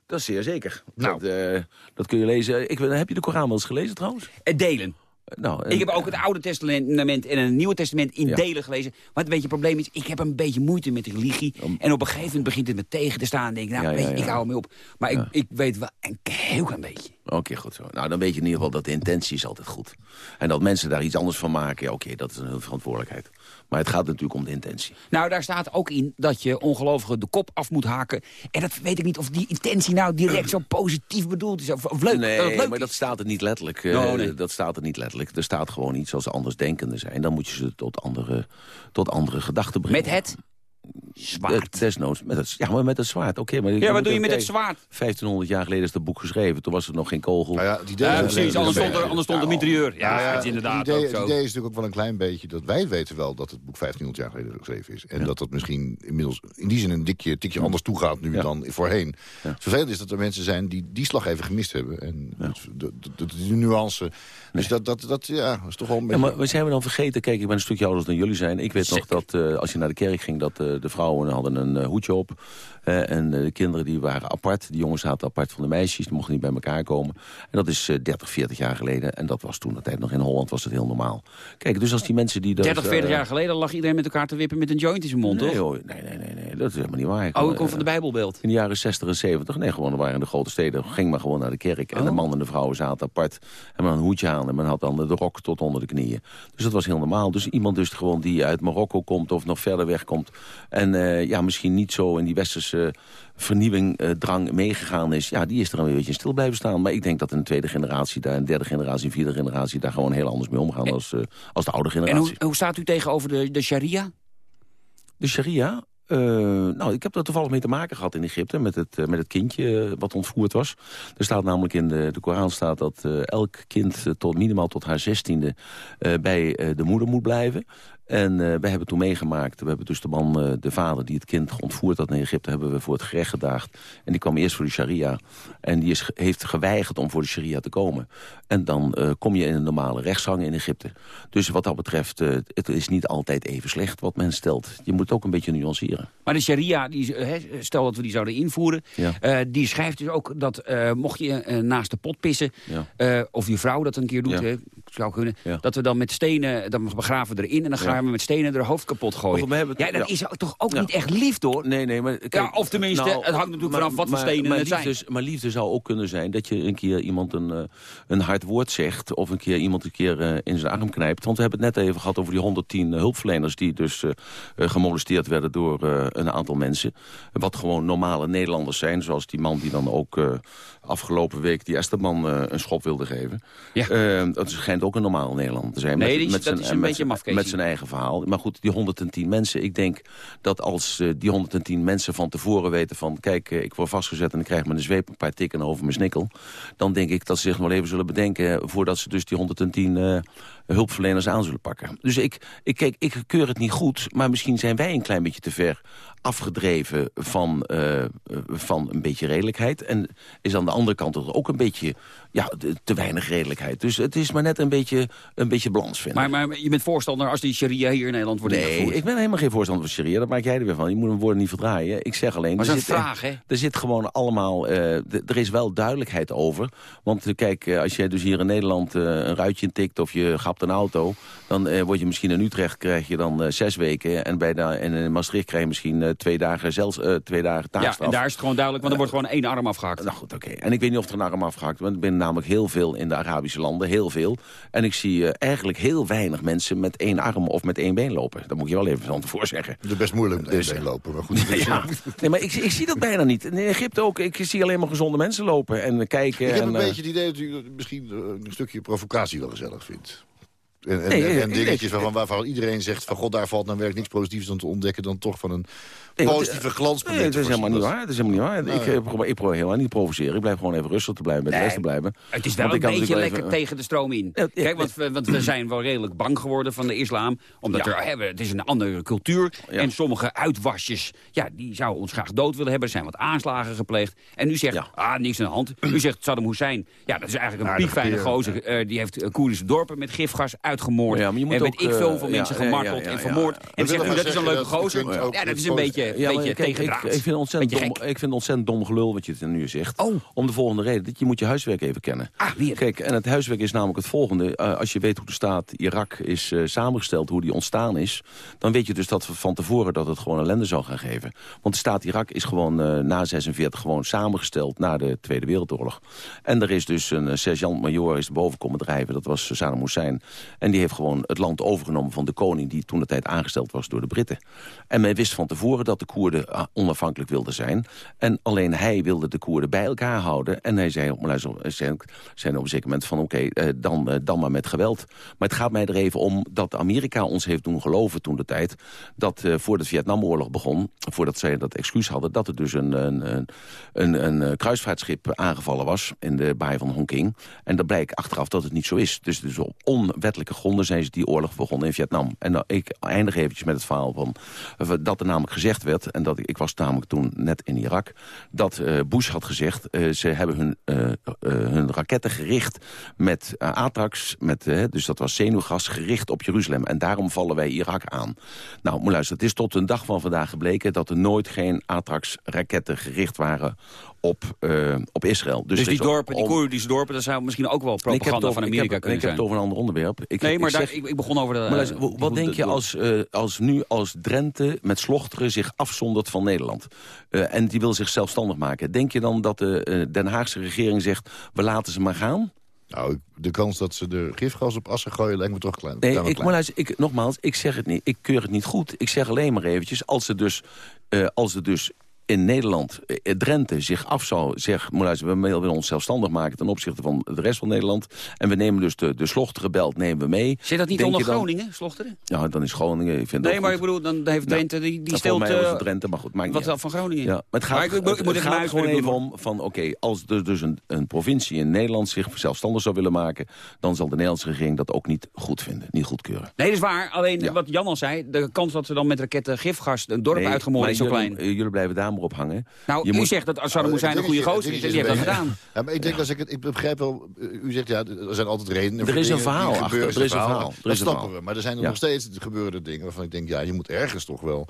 Dat is zeer zeker. Nou. Dat, eh, dat kun je lezen. Ik, heb je de Koran wel eens gelezen trouwens? Het delen. Nou, Ik heb ook het Oude Testament en het Nieuwe Testament in Ja. delen gelezen. Maar het beetje het probleem is, ik heb een beetje moeite met de religie. En op een gegeven moment begint het me tegen te staan. En denk ik, nou, Ja, weet je, ik hou ermee op. Maar ik, ik weet wel een heel klein beetje. Oké, goed zo. Nou, dan weet je in ieder geval dat de intentie is altijd goed. En dat mensen daar iets anders van maken, oké, dat is een hele verantwoordelijkheid. Maar het gaat natuurlijk om de intentie. Nou, daar staat ook in dat je ongelovigen de kop af moet haken. En dat weet ik niet of die intentie nou direct zo positief bedoeld is. Of, of leuk. Nee, dat leuk maar dat staat er niet letterlijk. eh, Oh, nee. Dat staat er niet letterlijk. Er staat gewoon iets als ze andersdenkenden zijn. Dan moet je ze tot andere, tot andere gedachten brengen. Met het Eh, zwaard. Desnoods. Met het, ja, maar met het zwaard. Oké, maar Ja, wat doe je met het zwaard? 1500 jaar geleden is dat boek geschreven. Toen was er nog geen kogel. Nou ja, het idee Ja, is- precies. Anders stond er, anders stond er mitrailleur. Ja, ja, het inderdaad het idee, ook zo. Het idee is natuurlijk ook wel een klein beetje dat wij weten wel dat het boek 1500 jaar geleden geschreven is. En dat dat misschien inmiddels in die zin een dikje, tikje anders toegaat nu Ja. dan voorheen. Het vervelende is dat er mensen zijn die die slag even gemist hebben. En dat- die nuance. Dus dat, dat, dat ja, is toch wel een Ja, beetje... maar we zijn we dan vergeten? Kijk, ik ben een stukje ouder dan jullie zijn. Ik weet nog dat eh, als je naar de kerk ging, dat eh, de vrouwen hadden een eh, hoedje op. Eh, en eh, de kinderen die waren apart. De jongens zaten apart van de meisjes. Die mochten niet bij elkaar komen. En dat is eh 30, 40 jaar geleden. En dat was toen de tijd nog in Holland was het heel normaal. Kijk, dus als die mensen die... dat, 30, 40 eh, jaar geleden lag iedereen met elkaar te wippen met een joint in zijn mond, Nee, toch? nee, nee, nee, nee, dat is helemaal niet waar. Oh, Gewoon, ik kom van de eh, Bijbelbeeld. in de jaren 60 en 70, nee, gewoon waren in de grote steden. Ging maar gewoon naar de kerk. En de Oh. man en de vrouwen zaten apart. En men had een hoedje aan en men had dan de rok tot onder de knieën. Dus dat was heel normaal. Dus iemand dus gewoon die uit Marokko komt of nog verder weg komt. En eh, ja, misschien niet zo in die westerse vernieuwing, eh, drang meegegaan is. Ja, die is er een beetje stil blijven staan. Maar ik denk dat een tweede generatie daar, een derde generatie, een vierde generatie... daar gewoon heel anders mee omgaan als, eh, als de oude En generatie. hoe, hoe staat u tegenover de, de sharia? De sharia? eh, nou, ik heb er toevallig mee te maken gehad in Egypte... met het, eh, met het kindje eh, wat ontvoerd was. Er staat namelijk in de, de Koran staat dat eh, elk kind eh, tot, minimaal tot haar zestiende... eh, bij eh, de moeder moet blijven. En eh, wij hebben toen meegemaakt, we hebben dus de man, eh, de vader die het kind ontvoerd had in Egypte, hebben we voor het gerecht gedaagd. En die kwam eerst voor de sharia. En die is, heeft geweigerd om voor de sharia te komen. En dan eh, kom je in een normale rechtsgang in Egypte. Dus wat dat betreft, het is niet altijd even slecht wat men stelt. Je moet het ook een beetje nuanceren. Maar de sharia, die, stel dat we die zouden invoeren... Ja. die schrijft dus ook dat mocht je naast de pot pissen... Ja. of je vrouw dat een keer doet, Ja. Zou kunnen... Ja. dat we dan met stenen, dan begraven we erin... en dan gaan Ja. we met stenen haar hoofd kapot gooien. Het- ja, dat is toch ook niet echt lief, hoor? Nee, nee, maar... kijk, Ja, of tenminste, het hangt natuurlijk vanaf wat voor stenen maar het zijn. Maar liefde zou ook kunnen zijn dat je een keer iemand een, eh, een hard woord zegt... of een keer iemand een keer eh, in zijn arm knijpt. Want we hebben het net even gehad over die 110 hulpverleners... die dus eh, eh, gemolesteerd werden door eh, een aantal mensen. Wat gewoon normale Nederlanders zijn. Zoals die man die dan ook eh, afgelopen week... die Esterman eh, een schop wilde geven. Ja. Eh, dat schijnt ook een normale Nederlander zijn. Nee, met, die met dat zijn, is een met beetje. Met zijn eigen verhaal. Maar goed, die 110 mensen. Ik denk dat als eh, die 110 mensen van tevoren weten van... kijk, eh, ik word vastgezet en ik krijg met een zweep een paar tikken over mijn snikkel... dan denk ik dat ze zich nog wel even zullen bedenken... voordat ze dus die 110 eh, hulpverleners aan zullen pakken. Dus ik, ik, kijk, ik keur het niet goed, maar misschien zijn wij een klein beetje te ver afgedreven van, eh, van een beetje redelijkheid. En is aan de andere kant ook een beetje ja, te weinig redelijkheid. Dus het is maar net een beetje, een beetje balans vinden. Maar, maar je bent voorstander als die sharia hier in Nederland wordt Nee, ingevoerd? ik ben helemaal geen voorstander van sharia. Dat maak jij er weer van. Je moet een woord niet verdraaien. Ik zeg alleen... Maar er zit vraag, hè? Er zit gewoon allemaal... eh, er is wel duidelijkheid over. Want eh, kijk, als jij dus hier in Nederland een ruitje intikt... of je gapt een auto... dan word je misschien in Utrecht krijg je dan zes weken... en, bij de, en in Maastricht krijg je misschien twee dagen, zelfs, eh, twee dagen Ja, taakstraf. en daar is het gewoon duidelijk, want er wordt gewoon één arm afgehakt. Nou goed, oké. En ik weet niet of er een arm afgehakt want ik ben namelijk heel veel in de Arabische landen, heel veel. En ik zie eh, eigenlijk heel weinig mensen met één arm of met één been lopen. Dat moet je wel even van tevoren zeggen. Het is best moeilijk met Dus, één been lopen, maar goed. [LAUGHS] Ja, nee, maar ik, ik zie dat bijna niet. In Egypte ook. Ik zie alleen maar gezonde mensen lopen en kijken. Ik heb en, een eh, beetje het idee dat u misschien eh, een stukje provocatie wel gezellig vindt. En, en, Nee, en, nee, en nee, dingetjes waarvan, waarvan iedereen zegt... van god, daar valt nou werk niks positiefs aan te ontdekken... dan toch van een Nee, positieve eh, glans Nee, dat is helemaal niet waar. Dat is helemaal niet waar. Nou, ik, eh, probeer, ik probeer helemaal niet te provoceren. Ik blijf gewoon even rustig te blijven, bij de Nee, rest te blijven. Het is wel Want ik een beetje lekker even- tegen de stroom in. Ja, ja, Kijk, want we, want we zijn wel redelijk bang geworden van de islam. Omdat Ja. er, hè, we- het is een andere cultuur. Ja. En sommige uitwasjes, ja, die zouden ons graag dood willen hebben. Er zijn wat aanslagen gepleegd. En u zegt, Ja. ah, niks aan de hand. U zegt Saddam Hussein, ja, dat is eigenlijk een piekfijne peer, gozer. Eh, die heeft eh, Koerdische dorpen met gifgas uitgemoord. Ja, maar je moet en weet ik veel hoeveel eh, mensen gemarteld en vermoord. En zegt u, dat is een leuke gozer. Ja, dat het is een beetje, Ja, maar beetje kijk, ik, ik, vind het ontzettend dom, ik vind het ontzettend dom gelul wat je het nu zegt. Oh. Om de volgende reden. Dat je moet je huiswerk even kennen. Ah, weer. Kijk, en het huiswerk is namelijk het volgende. Eh, als je weet hoe de staat Irak is eh, samengesteld, hoe die ontstaan is... dan weet je dus dat we van tevoren dat het gewoon ellende zou gaan geven. Want de staat Irak is gewoon eh, na 46 gewoon samengesteld na de Tweede Wereldoorlog. En er is dus een sergeant-major is boven komen drijven. Dat was Saddam Hussein. En die heeft gewoon het land overgenomen van de koning... die toen de tijd aangesteld was door de Britten. En men wist van tevoren dat de Koerden ah, onafhankelijk wilden zijn. En alleen hij wilde de Koerden bij elkaar houden. En hij zei op, op een zeker moment van... oké, eh, dan, eh, dan maar met geweld. Maar het gaat mij er even om dat Amerika ons heeft doen geloven toen de tijd... dat eh, voor de Vietnamoorlog begon, voordat zij dat excuus hadden... dat er dus een, een, een, een, eh, kruisvaartschip aangevallen was in de baai van Hongking. En dat blijkt achteraf dat het niet zo is. Dus, dus op onwettelijke gronden zijn ze die oorlog begonnen in Vietnam. En nou, ik eindig eventjes met het verhaal van... eh, dat er namelijk gezegd werd, en dat ik, was namelijk toen net in Irak... dat eh, Bush had gezegd, eh, ze hebben hun, eh, hun raketten gericht met Atrax... Met, dus dat was zenuwgas, gericht op Jeruzalem. En daarom vallen wij Irak aan. Nou, moet luisteren, het is tot een dag van vandaag gebleken... dat er nooit geen Atrax-raketten gericht waren op, eh, op Israël. Dus er die dorpen, die om- Koerdische dorpen, dat zou misschien ook wel Nee, propaganda over- van ik Amerika heb- kunnen Ik heb zijn. het over een ander onderwerp. Ik, Nee, maar ik daar, zeg- ik, ik begon over de... maar luister, wat denk je de- als, eh, als nu als Drenthe met Slochteren zich afzondert van Nederland? Eh, en die wil zich zelfstandig maken. Denk je dan dat de eh, Den Haagse regering zegt, we laten ze maar gaan? Nou, de kans dat ze er gifgas op assen gooien lijkt me toch klein. Nee, ik, maar luister, ik, nogmaals, ik zeg het niet. Ik keur het niet goed. Ik zeg alleen maar eventjes, als ze dus, eh, als ze dus in Nederland, eh, Drenthe, zich af zou zeggen... We willen ons zelfstandig maken ten opzichte van de rest van Nederland. En we nemen dus de, de Slochtergebeld nemen we mee. Zit dat niet Denk onder dan- Groningen, Slochteren? Ja, dan is Groningen, ik vind Nee, maar goed. ik bedoel, dan heeft Drenthe, die, die stelt... mij was het Drenthe, maar goed, maakt wat niet uit. van Groningen. Ja, maar het gaat, Maar ik- ik- ik het- moet het gaat gewoon even om van, oké, als er dus een, een provincie in Nederland zich zelfstandig zou willen maken, dan zal de Nederlandse regering dat ook niet goed vinden, niet goedkeuren. Nee, dat is waar. Alleen Ja. wat Jan al zei, de kans dat ze dan met raketten gifgas een dorp Nee, is zo jullie- klein. eh, Jullie blijven daar maar op hangen. Nou, je u moet- zegt dat als Saddam Hussein een goede gozer is, het die heeft dat gedaan. Ja, maar ik denk, als ik het, ik begrijp wel, u zegt ja, er zijn altijd redenen. Er voor is een verhaal achter, er is een verhaal, er Dat is een snappen verhaal. we. Maar er zijn nog steeds gebeuren dingen waarvan ik denk, ja, je moet ergens toch wel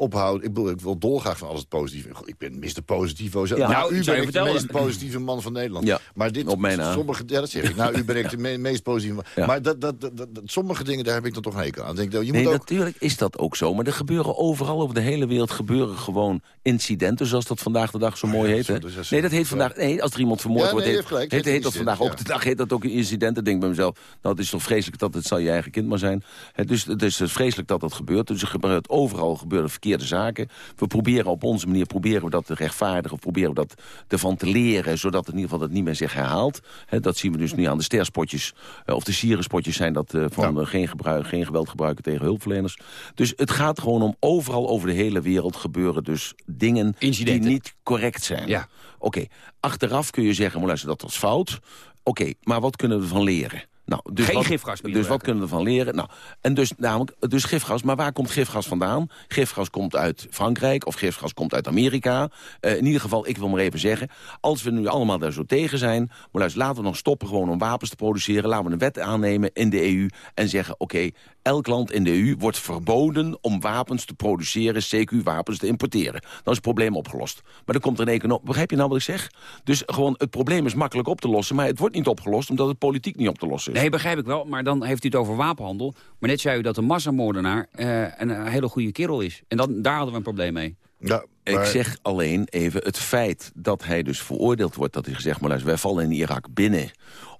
ophouden. Ik, bedoel, ik wil dolgraag van alles positief. Ik ben Mr. Positivo. Ja. Nou, Nou, u ik ben ik de meest positieve man van Nederland. Ja, maar dit, op mijn sommige, ja, dat zeg ik. Nou, u ben ik de me- meest positieve man. Ja. Maar dat, dat, dat, dat- sommige dingen, daar heb ik dan toch een hekel aan. Ik Denk, dat je Nee, moet ook... natuurlijk is dat ook zo. Maar er gebeuren overal over de hele wereld gebeuren gewoon incidenten... zoals dat vandaag de dag zo mooi ja, heet. zo, hè? dus Nee, dat heet vandaag... Nee, als er iemand vermoord wordt, heet, gelijk. heet, Het heet dat vandaag ook de dag heet dat ook een incident. Dan denk ik bij mezelf, nou, het is toch vreselijk dat het zal je eigen kind maar zijn. Dus het is vreselijk dat dat gebeurt. Dus er gebeurt overal gebeuren verkeerde zaken. We proberen op onze manier proberen we dat te rechtvaardigen... of proberen we dat ervan te leren... zodat in ieder geval dat niet meer zich herhaalt. Dat zien we dus nu aan de sterspotjes... eh, of de sierenspotjes zijn dat eh, van eh, geen, gebruik, geen geweld gebruiken tegen hulpverleners. Dus het gaat gewoon om overal over de hele wereld gebeuren dus dingen... Incidenten. die niet correct zijn. Ja. Oké, achteraf kun je zeggen, maar luister, dat was fout. Oké, maar wat kunnen we ervan leren? Nou, dus Geen wat, gifgas meer Dus wat kunnen we ervan leren? Nou, en dus namelijk, dus gifgas. Maar waar komt gifgas vandaan? Gifgas komt uit Frankrijk of gifgas komt uit Amerika. Eh, in ieder geval, ik wil maar even zeggen... als we nu allemaal daar zo tegen zijn... maar luister, laten we dan stoppen gewoon om wapens te produceren. Laten we een wet aannemen in de EU en zeggen... oké, elk land in de EU wordt verboden om wapens te produceren... CQ-wapens te importeren. Dan is het probleem opgelost. Maar dan komt er een economie... Begrijp je nou wat ik zeg? Dus gewoon, het probleem is makkelijk op te lossen... maar het wordt niet opgelost omdat het politiek niet op te lossen is. Nee, begrijp ik wel. Maar dan heeft u het over wapenhandel. Maar net zei u dat een massamoordenaar eh, een, een hele goede kerel is. En dan, daar hadden we een probleem mee. Ja, Ik zeg alleen even het feit dat hij dus veroordeeld wordt... dat hij gezegd, maar luister, wij vallen in Irak binnen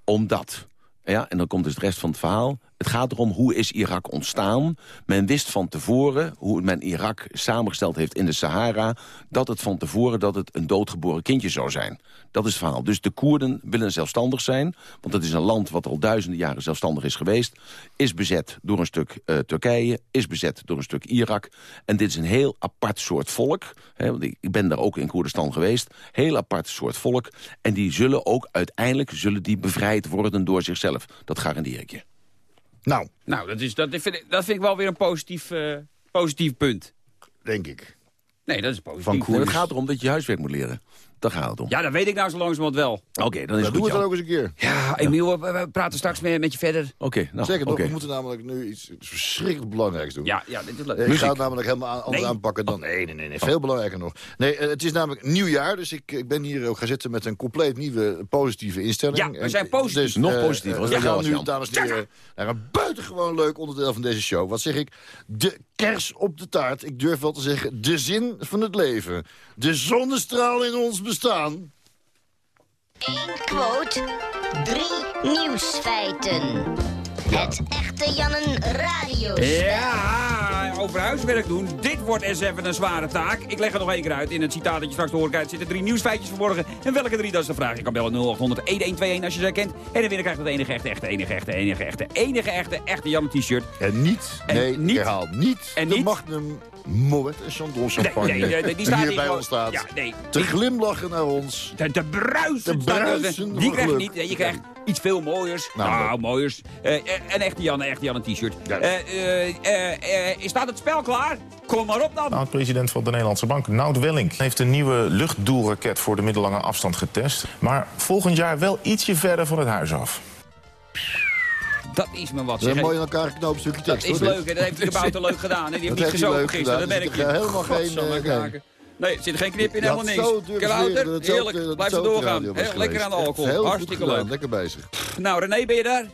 omdat... Ja, en dan komt dus de rest van het verhaal. Het gaat erom hoe is Irak ontstaan. Men wist van tevoren hoe men Irak samengesteld heeft in de Sahara... dat het van tevoren dat het een doodgeboren kindje zou zijn. Dat is het verhaal. Dus de Koerden willen zelfstandig zijn. Want het is een land wat al duizenden jaren zelfstandig is geweest. Is bezet door een stuk uh, Turkije. Is bezet door een stuk Irak. En dit is een heel apart soort volk. Hè, want ik ben daar ook in Koerdistan geweest. Heel apart soort volk. En die zullen ook uiteindelijk zullen die bevrijd worden door zichzelf. Dat garandeer ik je. Nou, Nou, dat, is, dat, vind, ik, dat vind ik wel weer een positief, eh, positief punt. denk ik. Nee, dat is positief. Van Koers. het gaat erom dat je huiswerk moet leren. Daar gaat het om. Ja, dat weet ik nou zo langzamerhand wel. Oké, dan is Dat het doen we goed, het dan ook eens een keer. Ja, Emiel, we, we praten straks met, met je verder. Oké, nou, Zeker nog, oké. we moeten namelijk nu iets verschrikkelijk belangrijks doen. Ja, ja dit is leuk. Ik ga het namelijk helemaal aan- anders Nee. aanpakken dan... Nee, nee, nee, nee, veel belangrijker nog. Nee, eh, het is namelijk nieuwjaar, dus ik, ik ben hier ook gaan zitten met een compleet nieuwe positieve instelling. Ja, we En- zijn positief. Dus, Nog eh, positiever, eh, als we gaan nu, Jan. dames en heren, naar een buitengewoon leuk onderdeel van deze show. Wat zeg ik? De kers op de taart. Ik durf wel te zeggen, de zin van het leven. De zonnestraal in ons bestaan. Eén quote, drie nieuwsfeiten. Het echte Jannen Radio. Ja, over huiswerk doen. Dit wordt eens even een zware taak. Ik leg het nog één keer uit. In het citaat dat je straks te horen krijgt zitten drie nieuwsfeitjes verborgen. En welke drie, dat is de vraag. Je kan bellen 0800 1121 als je ze herkent. En de winnaar krijgt het enige echte, echte, enige echte, enige echte, enige echte, echte Jannen t-shirt. En niet, En nee, niet- herhaal, niet en de niet- Magnum Moet en Chandon champagne Nee, nee, nee, die staat hier bij ons staat. Ja, nee, te die- glimlachen naar ons. Te, te bruisen. Te bruisen Die van krijg je geluk. niet. Je krijgt iets veel mooiers. Nou, Nou, mooiers. Eh, eh, een echte Jan, een echte Jan een t-shirt. Ja. Eh, eh, staat het spel klaar? Kom maar op dan. Oud-president van de Nederlandse Bank, Nout Welling, heeft een nieuwe luchtdoelraket voor de middellange afstand getest. Maar volgend jaar wel ietsje verder van het huis af. Dat is me wat. Dat is zeg. een mooi in elkaar geknoopt stukje Dat tekst. is hoor, dit. leuk. En dat heeft de gebouwd leuk gedaan. hè. Die heeft Dat niet leuk gisteren, dat Er je. zit helemaal geen, eh, Nee, er zit geen knip in, helemaal niks. Kabouter, dat heerlijk. dat Blijf zo de doorgaan. lekker aan de alcohol. Hartstikke leuk. Lekker bezig. Nou, René, ben je daar?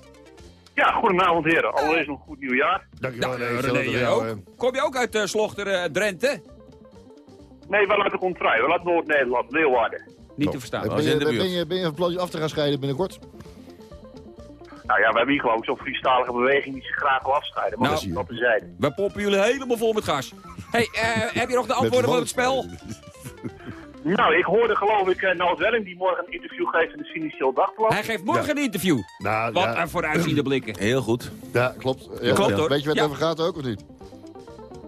Ja, goedenavond heren. Allereerst nog een goed nieuwjaar. Dankjewel, Nou, René. René, ook. Kom je ook uit eh, Slochter, eh, Drenthe? Nee, wel uit de contrai. Wel uit Noord-Nederland, Leeuwarden. Niet te verstaan. Oh, Ben is je, de ben, buurt. je, ben je van plan je af te gaan scheiden binnenkort? Nou ja, we hebben hier geloof ik zo'n Friestalige beweging die zich graag wil afscheiden. Maar Nou. dat is op de zijde. We poppen jullie helemaal vol met gas. hey, eh, heb je nog de antwoorden van het spel? Nou, ik hoorde geloof ik uh, Nout Welling die morgen een interview geeft in het Financieel Dagblad. Hij geeft morgen een interview. Nou, Wat ja, een vooruitziende blikken. Heel goed. ja, klopt. Ja, Klopt, ja. hoor. Weet je waar het Ja. over gaat ook, of niet?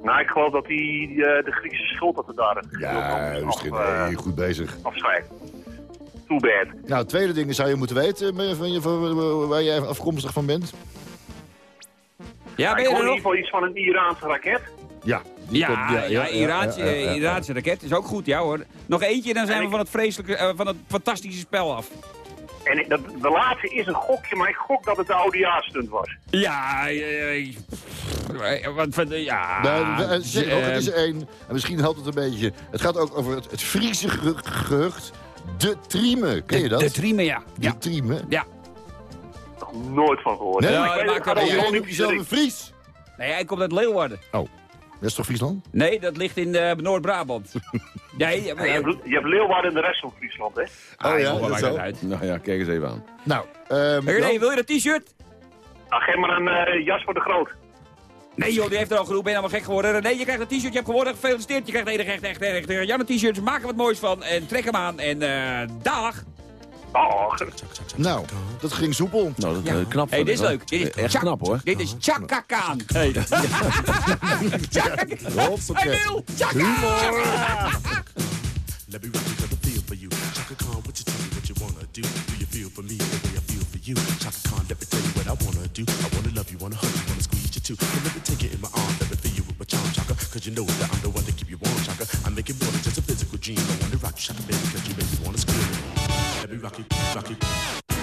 Nou, ik geloof dat hij eh, de Griekse schuld dat er daar Ja, eh, nee, goed bezig. afschrijft. Too bad. Nou, tweede ding zou je moeten weten eh, van je, van, waar jij afkomstig van bent. Ja, ben ik je hoor er in ieder nog? geval iets van een Iraanse raket. Ja. Ja, komt- ja, Iraanse, ja, ja, ja, ja. Iraanse raket is ook goed, ja hoor. Nog eentje, dan zijn En we ik- van het vreselijke, eh, van het fantastische spel af. En ik- dat, de laatste is een gokje, maar ik gok dat het de oudejaarsstunt was. Ja, eh, eh, wat van ja. Nou, we- eh, zeg ook, het is eh, één. En misschien helpt het een beetje. Het gaat ook over het, het Friese ge- gehucht. De Triemen. Ken je dat? De Triemen, ja. De ja. Triemen. Ja. Nog nooit van gehoord. Nee, dat het, maakt Jij de noemt jezelf een Fries. Nee, hij komt uit Leeuwarden. Dat is toch Friesland? Nee, dat ligt in eh, Noord-Brabant. [LAUGHS] nee, ja. Je hebt, je hebt Leeuwarden en de rest van Friesland, hè? Ah, ja, joh, wat dat dat uit. Nou ja, kijk eens even aan. Nou, ehm, René, Jan, wil je dat t-shirt? Nou, geef maar een eh, jas voor de groot. Nee joh, die heeft er al genoeg. Ben je helemaal gek geworden? René, je krijgt een t-shirt, je hebt gewonnen. Gefeliciteerd. Je krijgt een echt, echt, echt, echt. Jan een t-shirt. Maak er wat moois van. En trek hem aan. En eh dag. Oh, nou, dat ging soepel. Nou, dat Ja. eh, knap. Hey, dit is leuk. Dit is. Echt Chak- knap hoor. Dit is Chaka Khan. Hey. [LAUGHS] Chaka Hoppakee. Hij wil Chaka. Let me rock the feel for you. Chaka Khan, what you tell me what you wanna do? Do you feel for me the way I feel for you? Chaka Khan, let me tell you what I wanna do. I wanna love you, wanna hug you, wanna squeeze And let me take you in my arms, let me feel you with my charm, Chaka. Cause you know that I'm the one to keep you warm, Chaka. I make it more than just a physical dream. I wanna rock you, Chaka, baby, cause you make me wanna scream. Let me rock you, rock you.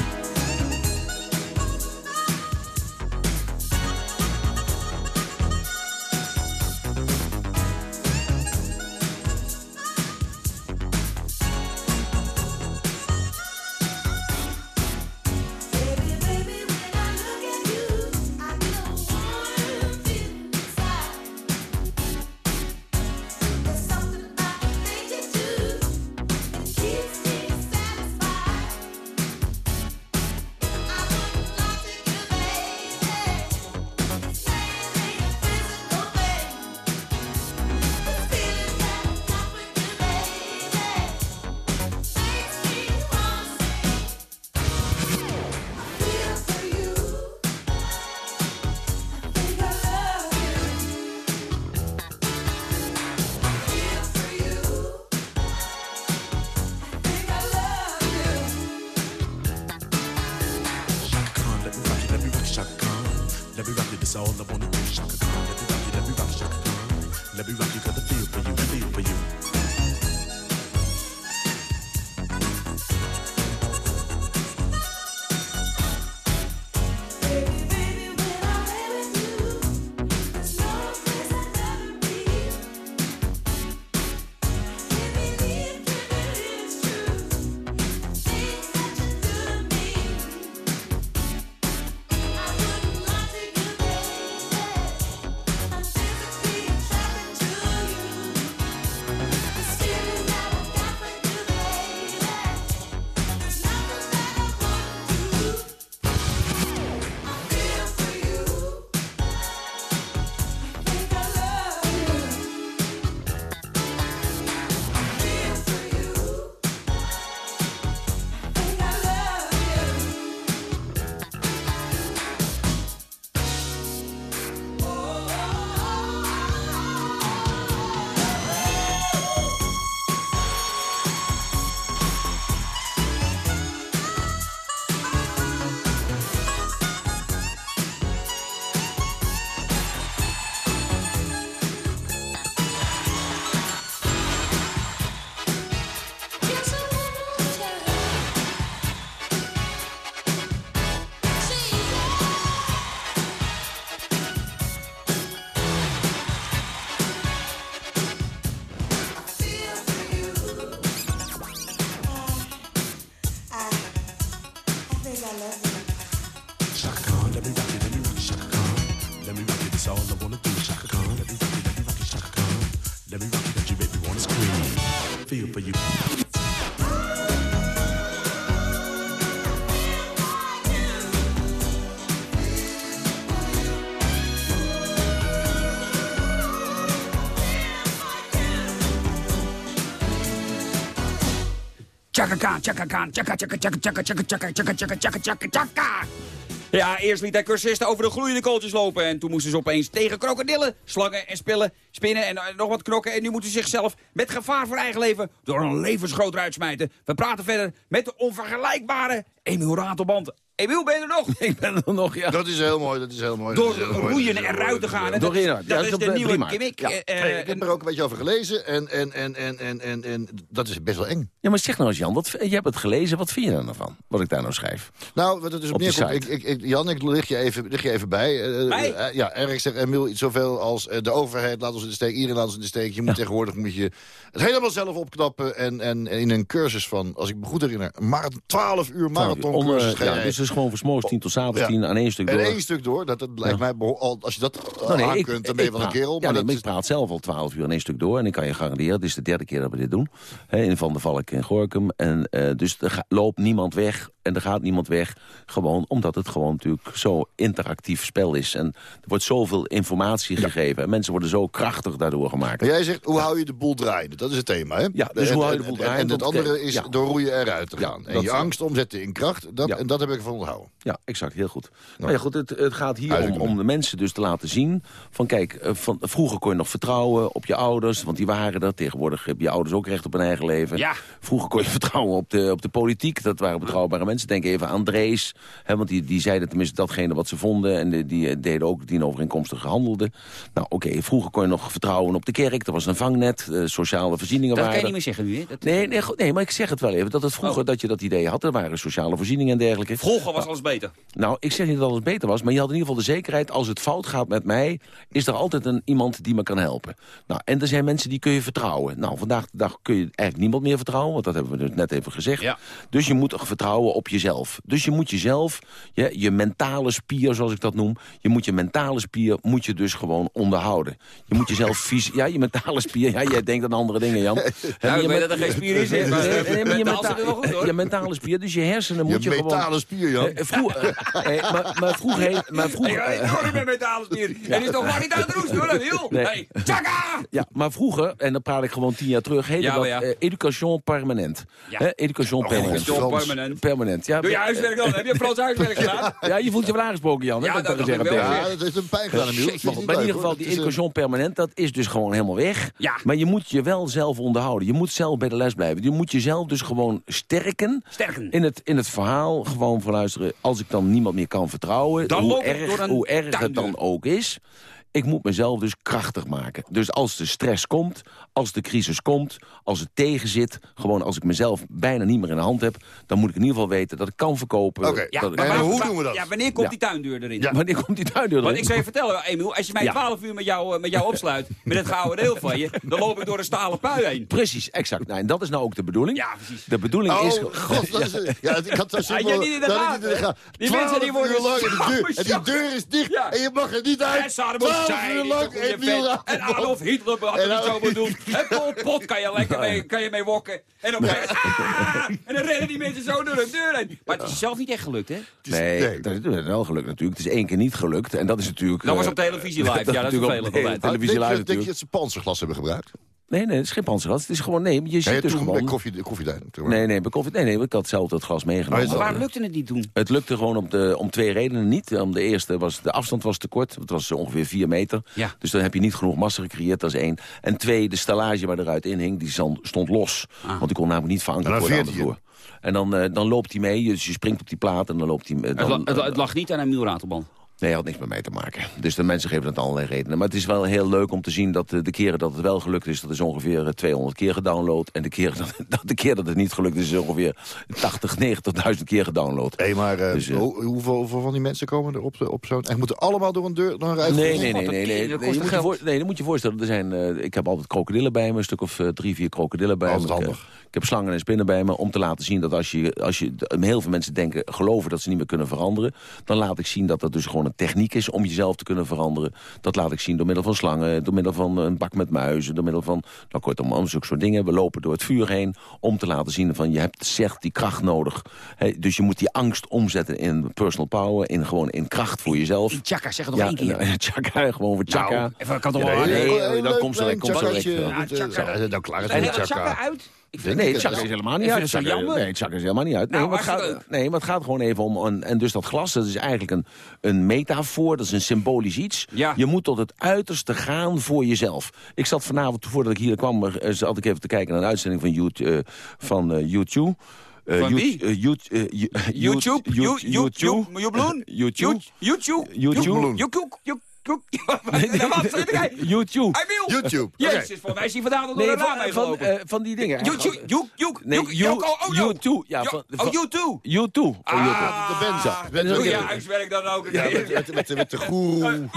Chaka Khan, Chaka Khan, Chaka Chaka. Ja, eerst liet hij cursisten over de gloeiende kooltjes lopen. En toen moesten ze opeens tegen krokodillen, slangen en spillen, spinnen en eh, nog wat knokken. En nu moeten ze zichzelf met gevaar voor eigen leven door een levensgroot eruit smijten. We praten verder met de onvergelijkbare Emiel Ratelband. Emiel, ben je er nog? [LAUGHS] Ik ben er nog, ja. Dat is heel mooi, dat is heel mooi. Door dat heel roeien dat en heel mooi, ruiten dat is gaan. dat, Door dat Ja, is dat de nieuwe prima. gimmick. Ja. Eh, Hey, eh, ik heb er ook een beetje over gelezen en, en, en, en, en, en, en, dat is best wel eng. Ja, maar zeg nou eens Jan, wat, je hebt het gelezen, wat vind je er nou van? Wat ik daar nou schrijf. Nou, wat het dus op Op neerkomt, ik, site. ik, ik, Jan, ik lig je even, lig je even bij. Eh, Bij? eh, ja, Erik zegt, Emiel, iets zoveel als eh, de overheid laat ons in de steek, iedereen laat ons in de steek. Je moet tegenwoordig moet je het helemaal zelf opknappen en, en, en in een cursus van, als ik me goed herinner, marathon, 12 uur marathon eh, cursus. Ja, is gewoon van 's morgens tien tot 's avonds tien aan één stuk En door. één stuk door, dat, dat lijkt mij, al, als je dat Nou, nee, aan ik- kunt, dan ben je wel een praat- kerel. Ja, Maar nee, dat is- ik praat zelf al 12 uur in één stuk door. En ik kan je garanderen, het is de derde keer dat we dit doen. In Van der Valk en Gorkum. En, eh, dus er loopt niemand weg. En er gaat niemand weg. Gewoon omdat het gewoon natuurlijk zo interactief spel is. En er wordt zoveel informatie gegeven. En mensen worden zo krachtig daardoor gemaakt. Maar jij zegt, hoe hou je de boel draaiende? Dat is het thema, hè? Ja, dus En- hoe hou je de boel en- draaiende? En het Dat- andere is ja. door roeien eruit te gaan. en dat- je angst omzetten in kracht, dat, Ja. en dat heb ik van onthouden. Ja, exact, heel goed. Nou ja, goed, het, het gaat hier om, om de mensen dus te laten zien... van kijk, eh, van, vroeger kon je nog vertrouwen op je ouders... want die waren er. Tegenwoordig hebben je ouders ook recht op een eigen leven. Ja. Vroeger kon je [LAUGHS] vertrouwen op de, op de politiek. Dat waren betrouwbare mensen. Denk even aan Drees. Hè, want die, die zeiden tenminste datgene wat ze vonden... en die, die eh, deden ook dienovereenkomstig gehandelde. Nou, oké, vroeger kon je nog vertrouwen op de kerk. Er was een vangnet, eh, sociale voorzieningen Dat waren kan je niet er. meer zeggen nu, hè? Dat- Nee, nee, nee, maar ik zeg het wel even. Dat het vroeger Oh. dat je dat idee had. Er waren sociale voorzieningen en dergelijke. Vroeger was alles beter. Nou, ik zeg niet dat alles beter was, maar je had in ieder geval de zekerheid... als het fout gaat met mij, is er altijd een, iemand die me kan helpen. Nou, en er zijn mensen die kun je vertrouwen. Nou, vandaag de dag kun je eigenlijk niemand meer vertrouwen... want dat hebben we dus net even gezegd. Ja. Dus je moet vertrouwen op jezelf. Dus je moet jezelf, je, je mentale spier, zoals ik dat noem... je moet je mentale spier moet je dus gewoon onderhouden. Je moet jezelf vies... Ja, je mentale spier... Ja, jij denkt aan andere dingen, Jan. [LAUGHS] Nou, ik je weet dat er geen spier in zit, maar Nee, maar je, je mentale spier, dus je hersenen Je moet je, gewoon... metalen spier, Jan. Eh, vroeg, eh, eh, maar, maar vroeger... heet- Maar vroeger Hey, eh, sorry met metalen spier. En is toch maar niet aan het roesten, hoor, dat wil. Nee. Hey, ja, maar vroeger, en dan praat ik gewoon tien jaar terug... heette Ja, dat maar ja. eh, education permanent. Ja. Hè, education permanent. education permanent. Permanent. permanent. Ja, Doe je huiswerk dan? Heb je een Frans huiswerk [LAUGHS] gedaan? Ja, je voelt je wel aangesproken, Jan. Ja, kan ik dat Ja, dat heeft een pijn gedaan, is Maar in leuk, ieder geval, die is, eh, incursion permanent, dat is dus gewoon helemaal weg. Ja. Maar je moet je wel zelf onderhouden. Je moet zelf bij de les blijven. Je moet jezelf dus gewoon sterken. Sterken. In het, in het verhaal gewoon van luisteren. Als ik dan niemand meer kan vertrouwen, Dan hoe, erg, hoe erg het dan ook is... Ik moet mezelf dus krachtig maken. Dus als de stress komt, als de crisis komt, als het tegenzit... gewoon als ik mezelf bijna niet meer in de hand heb... dan moet ik in ieder geval weten dat ik kan verkopen. Oké, Ja, maar hoe doen we dat? Ja, wanneer komt Ja. die tuindeur erin? Ja. Wanneer komt die tuindeur Want erin? ik zou je vertellen, Emiel, als je mij Ja. 12 uur met jou, eh, met jou opsluit, [LAUGHS] met het gouden deel van je, dan loop ik door een stalen pui heen. Precies, exact. Nou, en dat is nou ook de bedoeling. Ja, precies. De bedoeling Oh, is... god, dat is... [LAUGHS] Ja, ik had dat zo... Had je niet in de gaten. Die mensen die 12 uur worden lang en die deur- En die deur is dicht Ja. en je mag er niet uit. Saddam 12 Hussein uur is lang een goede en. En Adolf Hitler had het niet zo bedoeld. En Pol Pot kan je lekker mee, kan je mee wokken. En, op, ah, en dan rennen die mensen zo door de deur heen. Maar het is zelf niet echt gelukt, hè? Nee, nee. dat is wel gelukt natuurlijk. Het is één keer niet gelukt. En dat is natuurlijk... Dat was eh, op televisie live. Ja, [LAUGHS] dat is natuurlijk op televisie live je- Denk je natuurlijk. dat ze panzerglas hebben gebruikt? Nee, nee, het is geen panzerglas. Het is gewoon... Nee, je ziet Nee, dus toen bij gewoon... koffie, koffiedijn. Nee, nee, bij koffie, nee, nee, ik had zelf dat glas meegenomen. Oh, Maar waar lukte het niet toen? Het lukte gewoon om, de, om twee redenen niet. Om de eerste was de afstand was te kort. Het was ongeveer vier meter. Ja. Dus dan heb je niet genoeg massa gecreëerd, dat is één. En twee, de stellage waar eruit in hing, die stond los. Want die kon namelijk niet verankerd worden aan de vloer. En dan, eh, dan loopt hij mee, dus je springt op die plaat en dan loopt hij... eh, Het, Dan, la- het, het lag niet aan Emiel Ratelband. Nee, had niks met mij te maken. Dus de mensen geven het allerlei redenen. Maar het is wel heel leuk om te zien dat eh, de keren dat het wel gelukt is... dat is ongeveer eh, 200 keer gedownload. En de keren [LAUGHS] dat, dat de keer dat het niet gelukt is... is ongeveer 80, 90.000 keer gedownload. Hé, maar eh, Dus, eh, hoe- hoeveel, hoeveel van die mensen komen er op, op zo'n... En moeten allemaal door een deur, een ruit? Nee, nee, nee. God, nee, dat nee. Nee, je moet je geld. voor- nee, dat moet je voorstellen. Er zijn, eh, ik heb altijd krokodillen bij me. Een stuk of eh, drie, vier krokodillen bij Altijd me. Ik, eh, handig. Ik heb slangen en spinnen bij me om te laten zien dat als je, als je... Heel veel mensen denken, geloven dat ze niet meer kunnen veranderen. Dan laat ik zien dat dat dus gewoon een techniek is om jezelf te kunnen veranderen. Dat laat ik zien door middel van slangen, door middel van een bak met muizen... door middel van, nou kortom, om zulke soort dingen. We lopen door het vuur heen om te laten zien van je hebt zegt die kracht nodig. Dus je moet die angst omzetten in personal power, in gewoon in kracht voor jezelf. In Chaka, zeg het nog één keer. nou, [LAUGHS] Chaka, gewoon voor Chaka. Nou, even, kan toch Nee, wel nee, aan. nee, dat komt zo leuk komt zo eh. Moet, eh, Nou, klaar is het chakka. Chaka uit? Ik vind Nee, het- Chaka is helemaal niet uit. het. Nee, het Chaka is helemaal niet uit. Nee, Nou, maar het gaat, nee, maar het gaat gewoon even om... Een, en dus dat glas, dat is eigenlijk een, een metafoor, dat is een symbolisch iets. Ja. Je moet tot het uiterste gaan voor jezelf. Ik zat vanavond, voordat ik hier kwam, eh, zat ik even te kijken naar een uitzending van YouTube. eh, van eh, YouTube. Eh, Van wie? eh, You- eh, You- YouTube? You- You- You- YouTube. You- Jubloen? YouTube. YouTube? YouTube. YouTube? YouTube? YouTube. YouTube. Jezus, voor mij is hij vandaag door Nee, de raam van, van, gelopen. eh, van die dingen. YouTube, you, you, Nee, oh, oh, you no. too. Ja, van, oh, van- you too. You too. Van Ah, YouTube. De band. Doe je huiswerk dan ook? Met, de goeroe.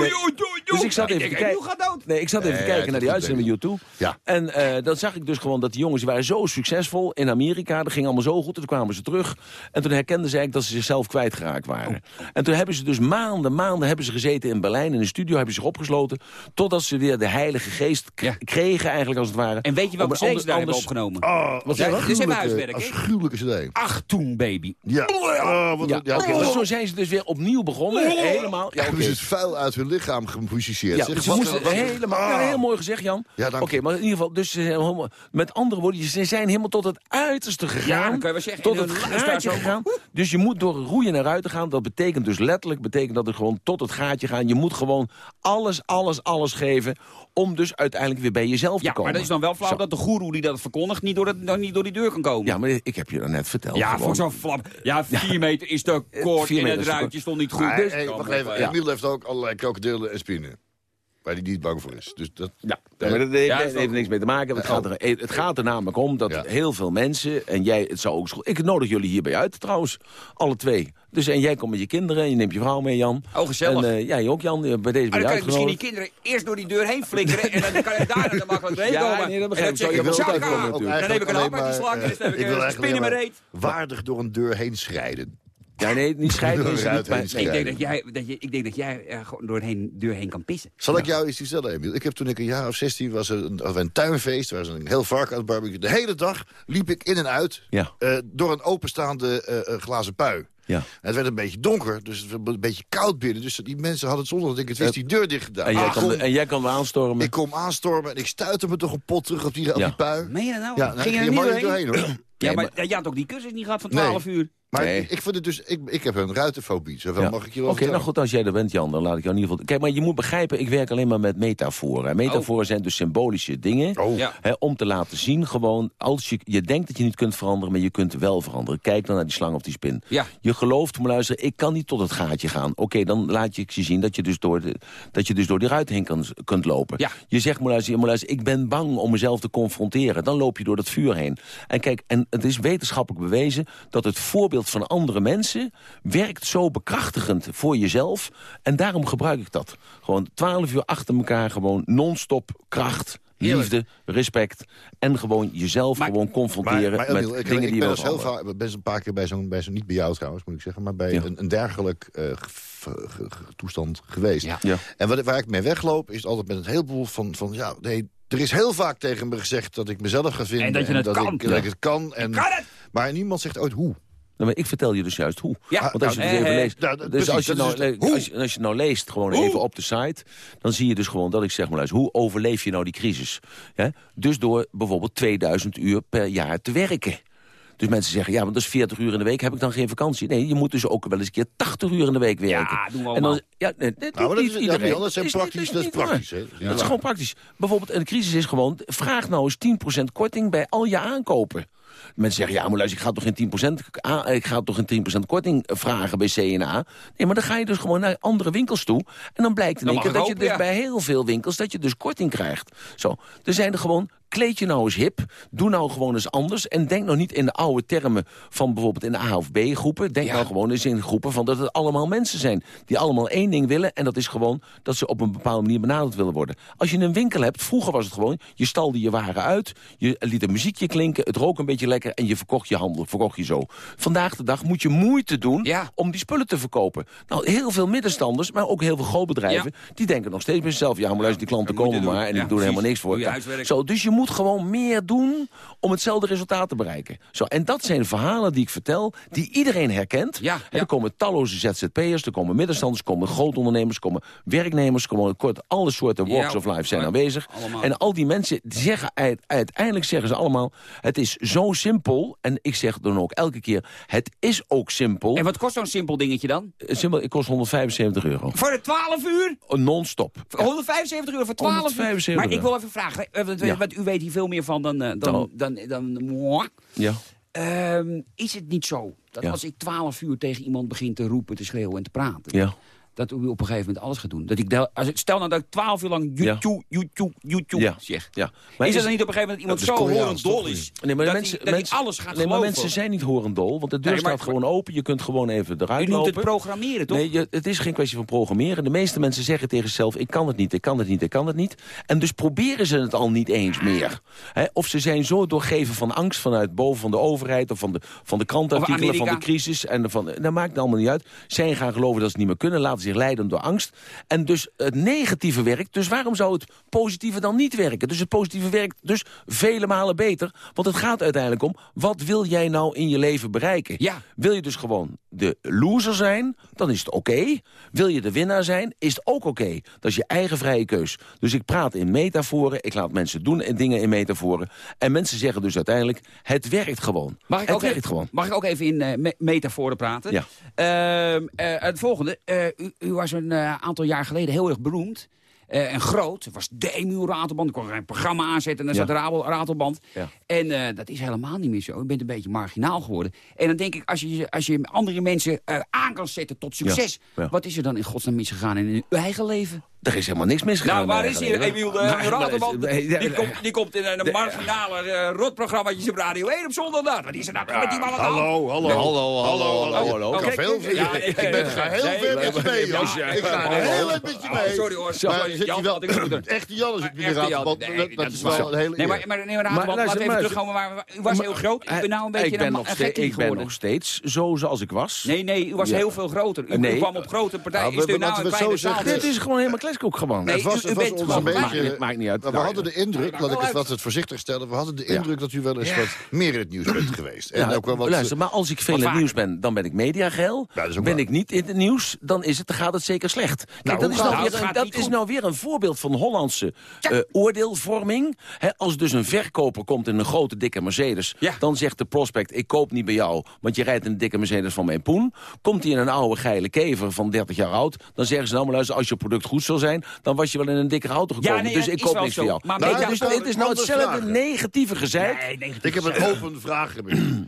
Dus ik zat even te kijken. Nee, ik zat even te kijken naar die uitzending met YouTube. Ja. En eh, dan zag ik dus gewoon dat die jongens waren zo succesvol in Amerika. Dat ging allemaal zo goed. En toen kwamen ze terug. En toen herkenden ze eigenlijk dat ze zichzelf kwijtgeraakt waren. En toen hebben ze dus maanden, maanden hebben ze gezeten in Berlijn. In een studio hebben ze zich opgesloten. Totdat ze weer de heilige geest Ja. kregen eigenlijk als het ware. En weet je welke cd's daar hebben anders- opgenomen? Oh, wat Ja, een dit is even afschuwelijke- huiswerk, hè? afschuwelijke cd. Ach, toen, baby. Ja. Oh, wat Ja, een- ja, dus zo zijn ze dus weer opnieuw begonnen. Helemaal. Ja, Hebben oké. ze het vuil uit hun lichaam gemusiceerd. Ja, zeg. ze Wat- moesten wat- helemaal... Ja, heel mooi gezegd, Jan. Ja, dank Oké, maar in ieder geval, dus ze helemaal- met andere woorden, ze zijn helemaal tot het uiterste gegaan. dat kan je wel zeggen. Tot het gaatje gegaan. Dus je moet door roeien naar buiten gaan. Dat betekent dus letterlijk, betekent dat er gewoon tot het gaatje gaan. Je moet gewoon alles, alles, alles geven om dus uiteindelijk weer bij jezelf te Ja, komen. maar dat is dan wel flauw Zo. dat de goeroe die dat verkondigt niet door, het, dan niet door die deur kan komen. Ja, maar ik heb je dat net verteld. Ja, voor zo'n flap. Ja, [LAUGHS] vier meter is te kort en het ruitje stond niet goed. Maar, Dus hey, wacht even. Emiel heeft ook allerlei krokodillen en spinnen. Waar hij niet bang voor is. Dus dat... Ja, maar dat heeft, Ja, wel niks mee te maken. Het gaat, er, het gaat er namelijk om dat Ja. heel veel mensen... en jij, het zou ook... Ik nodig jullie hierbij uit trouwens. Alle twee. Dus en jij komt met je kinderen en je neemt je vrouw mee, Jan. Oh, gezellig. En eh, jij ook, Jan. Bij deze Maar je dan kan ik misschien die kinderen eerst door die deur heen flikkeren... en dan kan ik daar dan makkelijk doorheen [LAUGHS] Ja, komen. nee, dat en begrijp dan ik. je tijd voor natuurlijk. Dan heb ik een hap uit die en dan heb ik wil een spinnen alleen reet. waardig door een deur heen schrijden. Ja, nee, niet [LAUGHS] scheiden is niet. maar- Ik denk dat jij, dat je, ik denk dat jij er gewoon door een deur heen kan pissen. Zal ik jou iets vertellen, Emiel? Ik heb toen ik een jaar of 16 was, er een, we een tuinfeest. Er was een heel vark aan het barbecue. De hele dag liep ik in en uit Ja. eh, door een openstaande eh, eh, glazen pui. Ja. Het werd een beetje donker, dus het werd een beetje koud binnen. Dus die mensen hadden het zonder dat ik het wist die deur dicht gedaan. En jij, ik, kan, en jij kan wel aanstormen. ik kom aanstormen en ik stuitte me toch een pot terug op die, op Ja. die pui. Meen je dat nou? Ja, nou, Ging er niet doorheen? doorheen hoor. Ja, maar je had ook die kussens niet gehad van Nee. 12 uur. Maar Nee. ik, ik vind het dus, ik, ik heb een ruitenfobie. Zoveel Ja. mag ik je Oké, wel vertellen. nou goed, als jij er bent, Jan, dan laat ik jou in ieder geval... Kijk, maar je moet begrijpen, ik werk alleen maar met metaforen. En metaforen zijn dus symbolische dingen... Oh. Ja. Hè, om te laten zien gewoon... als je, je denkt dat je niet kunt veranderen, maar je kunt wel veranderen. Kijk dan naar die slang of die spin. Ja. Je gelooft, maar luister, ik kan niet tot het gaatje gaan. Oké, dan laat je je zien dat je dus door, de, dat je dus door die ruit heen kan, kunt lopen. Ja. Je zegt, maar luister, maar luister, ik ben bang om mezelf te confronteren. Dan loop je door dat vuur heen. En kijk, en het is wetenschappelijk bewezen... dat het voorbeeld van andere mensen werkt zo bekrachtigend voor jezelf. En daarom gebruik ik dat. Gewoon twaalf uur achter elkaar, gewoon non-stop kracht... Heerlijk. Liefde, respect en gewoon jezelf gewoon confronteren Maar, maar met Emiel, ik, dingen ik die je dus heel vaak, best een paar keer bij zo'n, bij zo'n niet bij jou trouwens, moet ik zeggen, maar bij Ja. een, een dergelijk eh, toestand geweest. Ja. Ja. En wat, waar ik mee wegloop, is altijd met een heleboel van, van ja, nee, er is heel vaak tegen me gezegd dat ik mezelf ga vinden. En dat je het kan. Ik, dat ik het kan. En, kan het! Maar niemand zegt ooit hoe. Nou, maar ik vertel je dus juist hoe. Ja. Want als je Nou, het even eh, leest... nou, dus precies, als je, nou, het. als, je, als je nou leest, gewoon even op de site... dan zie je dus gewoon dat ik zeg maar luister... hoe overleef je nou die crisis? Ja? Dus door bijvoorbeeld 2000 uur per jaar te werken. Dus mensen zeggen, ja, want dat is 40 uur in de week, heb ik dan geen vakantie? Nee, je moet dus ook wel eens een keer 80 uur in de week werken. Ja, doen we en dan, ja, nee, dat Nou, dat niet is- iedereen. Dat zijn praktisch- is dat is praktisch, hè? Ja. Dat is gewoon praktisch. Bijvoorbeeld, en de crisis is gewoon, vraag nou eens 10% korting bij al je aankopen. Mensen zeggen, ja, maar luister, ik ga toch geen 10%, aan- ik ga toch geen 10% korting vragen bij CNA? Nee, maar dan ga je dus gewoon naar andere winkels toe. En dan blijkt in één keer dat je dus ja. bij heel veel winkels... dat je dus korting krijgt. Zo, er zijn er gewoon... Kleed je nou eens hip, doe nou gewoon eens anders... en denk nou niet in de oude termen van bijvoorbeeld in de A of B-groepen. Denk Ja. nou gewoon eens in groepen van dat het allemaal mensen zijn... die allemaal één ding willen en dat is gewoon dat ze op een bepaalde manier benaderd willen worden. Als je een winkel hebt, vroeger was het gewoon... je stalde je waren uit, je liet een muziekje klinken... het rook een beetje lekker en je verkocht je handel, verkocht je zo. Vandaag de dag moet je moeite doen Ja. om die spullen te verkopen. Nou, heel veel middenstanders, maar ook heel veel grootbedrijven... die denken nog steeds bij zichzelf... ja, maar luister, die klanten komen maar en die doen er helemaal niks voor. Zo, dus je moet gewoon meer doen om hetzelfde resultaat te bereiken. Zo, en dat zijn verhalen die ik vertel, die iedereen herkent. Ja, er komen talloze ZZP'ers, er komen middenstanders, er komen grootondernemers... er komen werknemers, er komen kort alle soorten Ja, walks of life zijn aanwezig. allemaal. En al die mensen zeggen uit- uiteindelijk zeggen ze allemaal... het is zo simpel, en ik zeg dan ook elke keer... het is ook simpel. En wat kost zo'n simpel dingetje dan? Eh, simpel het kost 175 euro. Voor de 12 uur? Non-stop. 175 euro voor 12 uur? 175 Maar ik wil even vragen, eh, want u weet hier veel meer van dan... eh, dan, dan, dan. Ja. Ehm, is het niet zo dat Ja. als ik 12 uur tegen iemand begin te roepen, te schreeuwen en te praten... Ja. Dat u op een gegeven moment alles gaat doen? Dat ik als ik, stel nou dat ik 12 uur lang YouTube, YouTube, YouTube Ja. zeg. Ja. is het dan niet op een gegeven moment iemand Dat is zo horend dol is? Nee, maar dat mensen, hij, mensen- alles gaat nee, maar mensen zijn niet horendol, want de deur Nee, maar- staat gewoon open. Je kunt gewoon even eruit U noemt lopen. het programmeren, toch? Nee, je- het is geen kwestie van programmeren. De meeste mensen zeggen tegen zichzelf, ik kan het niet, ik kan het niet, ik kan het niet. En dus proberen ze het al niet eens meer. Of ze zijn zo doorgeven van angst vanuit boven van de overheid... of van de, van de krantartikelen, van de crisis. En van, dat maakt allemaal niet uit. Zij gaan geloven dat ze het niet meer kunnen, laten zich leiden door angst. En dus het negatieve werkt. Dus waarom zou het positieve dan niet werken? Dus het positieve werkt dus vele malen beter. Want het gaat uiteindelijk om, wat wil jij nou in je leven bereiken? Ja. Wil je dus gewoon de loser zijn, dan is het oké. Wil je de winnaar zijn, is het ook oké. Dat is je eigen vrije keus. Dus ik praat in metaforen, ik laat mensen doen en dingen in metaforen. En mensen zeggen dus uiteindelijk, het werkt gewoon. Mag ik, het ook werkt even, gewoon. mag ik ook even in eh, me- metaforen praten? Ja. Ehm, eh, het volgende. Eh, u, u was een eh, aantal jaar geleden heel erg beroemd. eh, en groot. Het was de Emiel Ratelband. Ik kon er een programma aanzetten en dan Ja. zat Rabel, Ratelband. Ja. En eh, dat is helemaal niet meer zo. Je bent een beetje marginaal geworden. En dan denk ik, als je, als je andere mensen aan kan zetten tot succes... Ja. wat is er dan in godsnaam misgegaan in uw eigen leven? Er is helemaal niks misgegaan. Nou, waar in is hier. Emiel de Nou, Ratelband? nee, nee, Die, komt, die komt in een marginale uh, rotprogrammaatjes op Radio 1 op zondag. Wat is er nou met die man aan de? Hallo, hallo, Hallo, hallo, hallo, hallo. Ik, ga veel, ja, ik, ja, ik ben ja, ga heel nee, ver met je mee, Jan. nee, Ik ga nee, heel nee, erg met je oh, mee. sorry, hoor. Maar Sorry, echte Jan zit want Nee, dat, is wel een hele Nee, maar, eer. maar, nee, maar, Maar Raadman, laten we even maar- terugkomen. Maar, u was heel groot. Ik ben nou een beetje ik ben een, nog een steeds, gekkie Ik ben geworden. nog steeds zo zoals ik was. Nee, nee, u was Ja. heel veel groter. U, kwam op grote partijen. Nou, nou een? Dit is gewoon helemaal ook gewoon. het was, u- het u was bent ons een gewoon- beetje... maakt niet- Maakt niet uit. We Nou, hadden de indruk, laat ik het wat het voorzichtig stellen... we hadden de indruk dat u wel eens wat meer in het nieuws bent geweest. En Ja, ook wel wat... luister, maar als ik veel in het nieuws ben, dan ben ik mediageil. ben ik niet in het nieuws, dan, is het, dan gaat het zeker slecht. Kijk, Nou, dat, is nou, het? weer, Het dat is nou weer een voorbeeld van Hollandse eh, oordeelvorming. Hè, als dus een verkoper komt in een grote dikke Mercedes... dan zegt de prospect, ik koop niet bij jou... want je rijdt in een dikke Mercedes van mijn poen. Komt hij in een oude geile kever van 30 jaar oud... dan zeggen ze nou, maar luister, als je product goed zijn... dan was je wel in een dikke auto gekomen. nee, dus ik koop niks zo. voor jou. Maar Nee, dus het is nou hetzelfde vragen. negatieve gezeik. Ik heb een open vraag.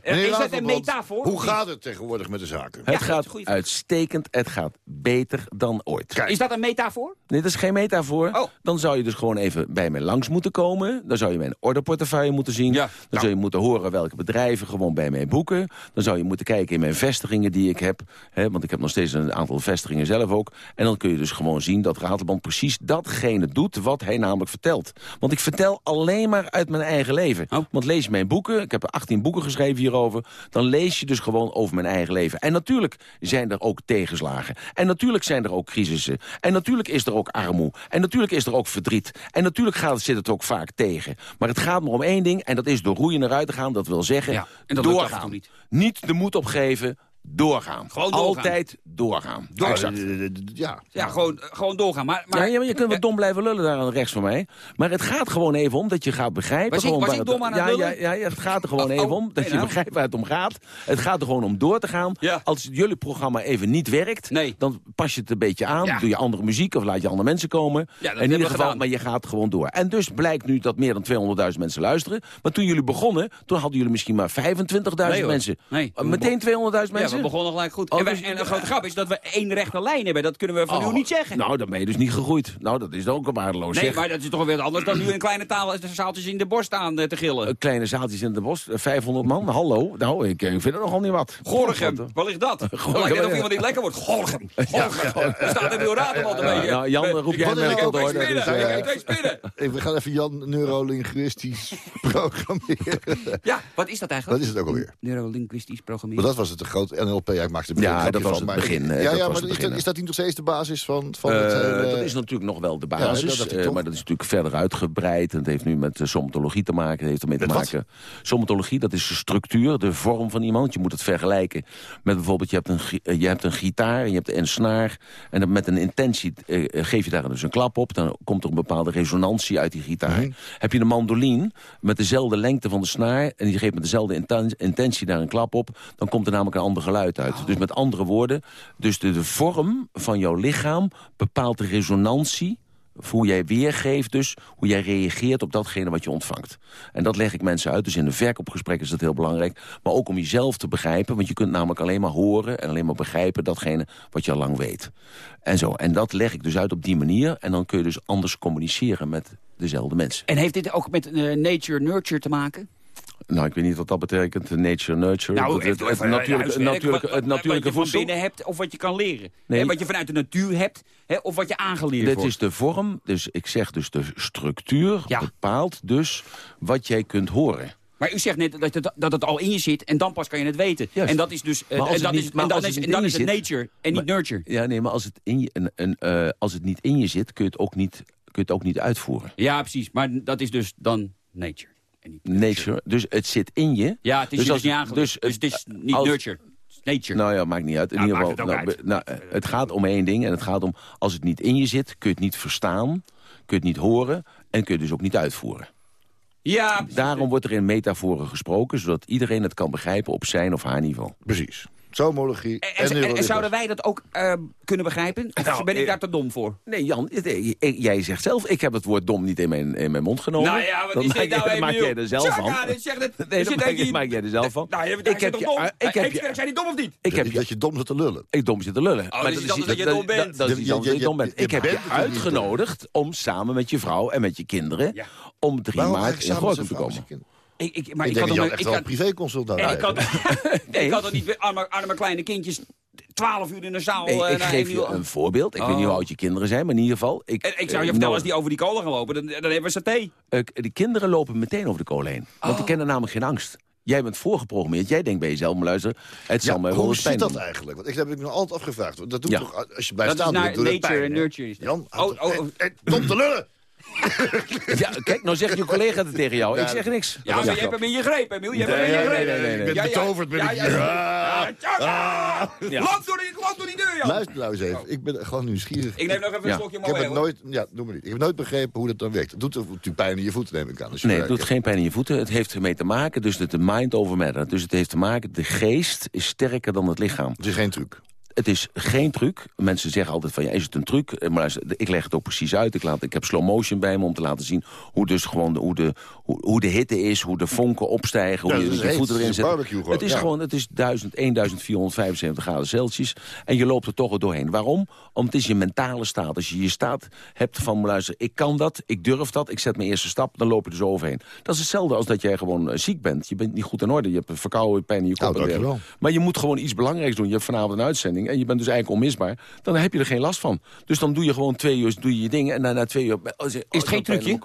Is dat [CLEARS THROAT] een metafoor, Hoe gaat het tegenwoordig met de zaken? Het gaat uitstekend, het gaat beter dan ooit. Is dat een metafoor? Nee, dat is geen metafoor. Oh. Dan zou je dus gewoon even bij mij langs moeten komen. Dan zou je mijn orderportefeuille moeten zien. Dan zou je moeten horen welke bedrijven gewoon bij mij boeken. Dan zou je moeten kijken in mijn vestigingen die ik heb. Hè, want ik heb nog steeds een aantal vestigingen zelf ook. En dan kun je dus gewoon zien dat Ratelband precies datgene doet wat hij namelijk vertelt. Want ik vertel alleen maar uit mijn eigen leven. Want lees je mijn boeken, ik heb er 18 boeken geschreven hierover... dan lees je dus gewoon over mijn eigen leven. En natuurlijk zijn er ook tegenslagen. En natuurlijk zijn er ook crisissen. En natuurlijk is er ook armoede. En natuurlijk is er ook verdriet. En natuurlijk gaat, zit het ook vaak tegen. Maar het gaat maar om één ding, en dat is door roeien naar uit te gaan. Dat wil zeggen, en dat doorgaan. niet. Niet de moed opgeven, doorgaan. Gewoon doorgaan. Altijd doorgaan. Door- Exact. Ja. Ja, gewoon, gewoon doorgaan. Maar, maar, Ja, ja, maar je kunt wel dom blijven lullen daar aan rechts van mij. Maar het gaat gewoon even om dat je gaat begrijpen... Was ik- was waar ik dom aan het ja, ja, ja, ja, het gaat er gewoon Oh, even om dat nee, je nou. begrijpt waar het om gaat. Het gaat er gewoon om door te gaan. Als jullie programma even niet werkt, dan pas je het een beetje aan. Doe je andere muziek of laat je andere mensen komen. In ieder geval, maar je gaat gewoon door. En dus blijkt nu dat meer dan 200.000 mensen luisteren. Maar toen jullie begonnen, toen hadden jullie misschien maar 25.000 Nee, hoor. mensen. Nee. Meteen 200.000 Ja, mensen? We begonnen gelijk goed. Oh, en, wij- dus- en een grote grap is dat we één rechte lijn hebben. Dat kunnen we van Oh, u niet zeggen. Nou, dan ben je dus niet gegroeid. Nou, dat is ook een waardeloos nee, zeg. maar dat is toch weer anders dan nu in kleine taal, zaaltjes in de borst staan eh, te gillen. Een kleine zaaltjes in de bos, eh, 500 man, hallo. Nou, ik, eh, vind het nogal niet wat. Gorgem, waar ligt dat? [LAUGHS] Het lijkt net of iemand die lekker wordt. Gorgem, Gorgem. Er staat in uw raad een beetje. Nou, Jan, roep jij Wat me ook ook door. Ja, eh, ja. [LAUGHS] We gaan even Jan neurolinguistisch [LAUGHS] programmeren. Ja, wat is dat Wat eigenlijk? is het ook alweer? neurolinguistisch programmeren. Maar dat was het, een groot NLP. Ja, ik maakte er Ja, dat was van, het begin, eh, Ja, ja maar is, dat, is dat niet nog steeds de basis van, van Eh, het hele... dat is natuurlijk nog wel de Ja, basis, dat eh, maar dat is natuurlijk verder uitgebreid. En het heeft nu met sommatologie te maken. Het heeft ermee te Met wat? maken. Sommatologie, dat is de structuur, de vorm van iemand. Je moet het vergelijken met bijvoorbeeld, je hebt een, eh, je hebt een gitaar en je hebt een snaar. En dan met een intentie eh, eh, geef je daar dus een klap op. Dan komt er een bepaalde resonantie uit die gitaar. Mhm. Heb je een mandoline met dezelfde lengte van de snaar... en je geeft met dezelfde inten- intentie daar een klap op... dan komt er namelijk een ander geluid uit. Dus met andere woorden, dus de, vorm van jouw lichaam... bepaalt de resonantie hoe jij weergeeft dus, hoe jij reageert op datgene wat je ontvangt. En dat leg ik mensen uit, dus in een verkoopgesprek is dat heel belangrijk. Maar ook om jezelf te begrijpen, want je kunt namelijk alleen maar horen... en alleen maar begrijpen datgene wat je al lang weet. En zo, en dat leg ik dus uit op die manier. En dan kun je dus anders communiceren met dezelfde mensen. En heeft dit ook met eh, nature-nurture te maken? Nou, ik weet niet wat dat betekent, nature, nurture. Nou, het, het, natuurlijke, huiswerk, natuurlijke, wat- het wat- natuurlijke wat je van binnen hebt of wat je kan leren. Nee. Wat je vanuit de natuur hebt hè, of wat je aangeleerd Dit wordt. is de vorm, dus ik zeg dus de structuur bepaalt dus wat jij kunt horen. Maar u zegt net dat het, dat het al in je zit en dan pas kan je het weten. Juist. En dat is dus eh, en niet- is, en dan is, het en dan is het zit- nature en niet Maar- nurture. Ja, nee, maar als het, in je, een, eh, als het niet in je zit, kun je het ook niet, kun je het ook niet uitvoeren. Ja, precies. Maar dat is dus dan nature. Nature, dus het zit in je. Ja, het is je dus als- niet aangeleerd. Dus het is niet als- nurture. Nature. Nou ja, maakt niet uit. In Ja, ieder geval, het nou, nou, het gaat om één ding. En het gaat om, als het niet in je zit, kun je het niet verstaan. Kun je het niet horen. En kun je het dus ook niet uitvoeren. Ja, Daarom wordt er in metaforen gesproken, zodat iedereen het kan begrijpen op zijn of haar niveau. Precies. Zoomologie En, en, en- en zouden wij dat ook eh, kunnen begrijpen? Of Nou, ben ik eh, daar te dom voor? Nee, Jan, eh, jij zegt zelf, ik heb het woord dom niet in mijn, in mijn mond genomen. Nou ja, wat dat is dit nou [LAUGHS] maak jij er zelf van. Nee, dat maak, jij er zelf van. Nou, ik heb toch je, dom? ik heb je, Zijn die dom of niet? ik heb je, dat je dom zit te lullen. ik dom zit te lullen. Oh, dat is iets anders dan je dom bent. Dat, is Je- iets dom bent. Ik heb je uitgenodigd om samen met je vrouw en met je kinderen... om 3 Waarom maart in samen Gorkum te komen. Ik, ik, maar Ik je echt ik wel een kan, privéconsult daar en ik [LAUGHS] Nee. ik kan toch niet arme, arme kleine kindjes 12 uur in een zaal Nee, eh, ik naar geef je een voorbeeld. Ik weet niet hoe Oh. oud je kinderen zijn, maar in ieder geval... Ik, En ik zou je eh, vertellen, nou, als die over die kolen gaan lopen, dan, dan hebben we saté. eh, die kinderen lopen meteen over de kolen heen. Want Oh. die kennen namelijk geen angst. Jij bent voorgeprogrammeerd. Jij denkt bij jezelf, maar luister, het zal mij wel hoe eens pijn zit dat eigenlijk? Want ik heb ik me altijd afgevraagd. Dat doe Ja. toch, als je blijft Dat is staan, naar doe je nature pijn, en nurture. is. Jan, Oh, oh, oh. Tom te lullen! Ja, kijk, nou zegt je collega het tegen jou. Ik zeg niks. Ja, maar je hebt hem in je greep, Emiel. Je hebt hem Nee, in je nee, greep. nee, nee, nee. Ik ben betoverd, ben ik. ja. Ah. Ja. Loop door die- loop door die deur, Jan. Luister nou eens even. Ik ben gewoon nieuwsgierig. Ik neem nog even een slokje Ik heb nooit, ja, doe maar niet. Ik heb nooit begrepen hoe dat dan werkt. Het doet natuurlijk pijn in je voeten, neem ik aan. Nee, het doet geen pijn in je voeten. Het heeft ermee te maken, dus de mind over matter. Dus het heeft te maken, de geest is sterker dan het lichaam. Het is geen truc. Het is geen truc. Mensen zeggen altijd van, ja, is het een truc? Eh, Maar ik leg het ook precies uit. Ik, laat, ik heb slow motion bij me om te laten zien hoe, dus gewoon de, hoe, de, hoe, hoe de hitte is, hoe de vonken opstijgen, Ja, hoe je je voeten erin zet. Het is ja. gewoon, het is 1000, 1475 graden Celsius en je loopt er toch doorheen. Waarom? Omdat het is je mentale staat. Als je je staat hebt van, luister, ik kan dat, ik durf dat, ik zet mijn eerste stap, dan loop je er zo overheen. Dat is hetzelfde als dat jij gewoon eh, ziek bent. Je bent niet goed in orde, je hebt verkouden pijn in je kop. Nou. Maar je moet gewoon iets belangrijks doen. Je hebt vanavond een uitzending en je bent dus eigenlijk onmisbaar. Dan heb je er geen last van. Dus dan doe je gewoon twee uur doe je, je dingen en daarna twee uur... Oh, is het geen trucje?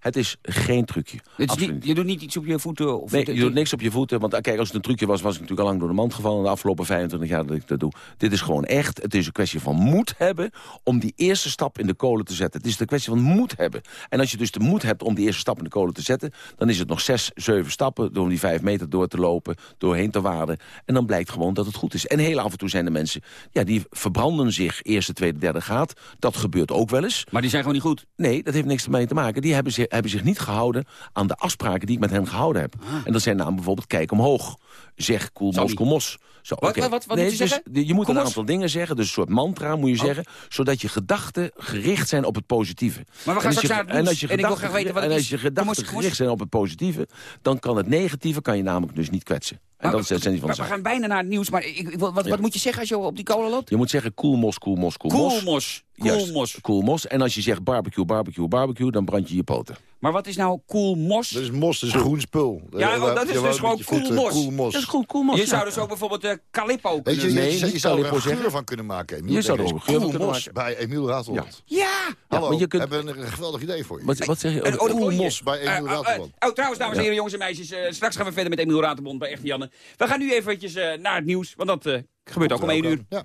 Het is geen trucje. Het is Absoluut niet, je doet niet iets op je voeten? Of Nee, je doet niks op je voeten. Want ah, kijk, als het een trucje was, was ik natuurlijk al lang door de mand gevallen. De afgelopen 25 jaar dat ik dat doe. Dit is gewoon echt. Het is een kwestie van moed hebben om die eerste stap in de kolen te zetten. Het is een kwestie van moed hebben. En als je dus de moed hebt om die eerste stap in de kolen te zetten... dan is het nog zes, zeven stappen door die vijf meter door te lopen, doorheen te waden. En dan blijkt gewoon dat het goed is. En heel af en toe zijn er mensen, ja, die verbranden zich eerste, tweede, derde graad. Dat gebeurt ook wel eens. Maar die zijn gewoon niet goed? Nee, dat heeft niks ermee te maken. Die hebben zich, hebben zich niet gehouden aan de afspraken die ik met hen gehouden heb. Ah. En dat zijn namelijk bijvoorbeeld kijk omhoog. Zeg koel mos. Zo, Wat- oké. wat- wat- wat nee, moet je dus zeggen? Je moet een aantal dingen zeggen. Dus een soort mantra moet je Oh. zeggen. Zodat je gedachten gericht zijn op het positieve. Maar we gaan straks je- naar het En als je En ik wil gedachten, graag weten wat en als je gedachten gericht zijn op het positieve... dan kan het negatieve kan je namelijk dus niet kwetsen. En dat van we gaan bijna naar het nieuws. Maar ik, wat, Ja. wat moet je zeggen als je op die kolen loopt? Je moet zeggen koel mos, koel mos, koel mos. Koelmos. Koelmos. Koel mos. En als je zegt barbecue, barbecue, barbecue... dan brand je je poten. Maar wat is nou koelmos? Dat is mos, dat is groen spul. Ja, dat is dus gewoon koelmos. koelmos. Dat is goed, koel mos. Je ja. zou dus ook bijvoorbeeld eh Calippo Weet kunnen Nee, je, zou er Calippo een zeggen. geur van kunnen maken. Emiel. Je zou er ook eens, een geur van kunnen koelmos bij Emiel Raadland. Ja! Hallo, we hebben een geweldig idee voor je. Wat, wat zeg je? Oh. Koelmos bij Eh, Emiel eh, Raadland. oh, trouwens, dames en heren, jongens en meisjes. eh, straks gaan we verder met Emiel Raterbond bij Echte Janne. We gaan nu eventjes eh, naar het nieuws, want dat eh, gebeurt ook om één uur. Ja.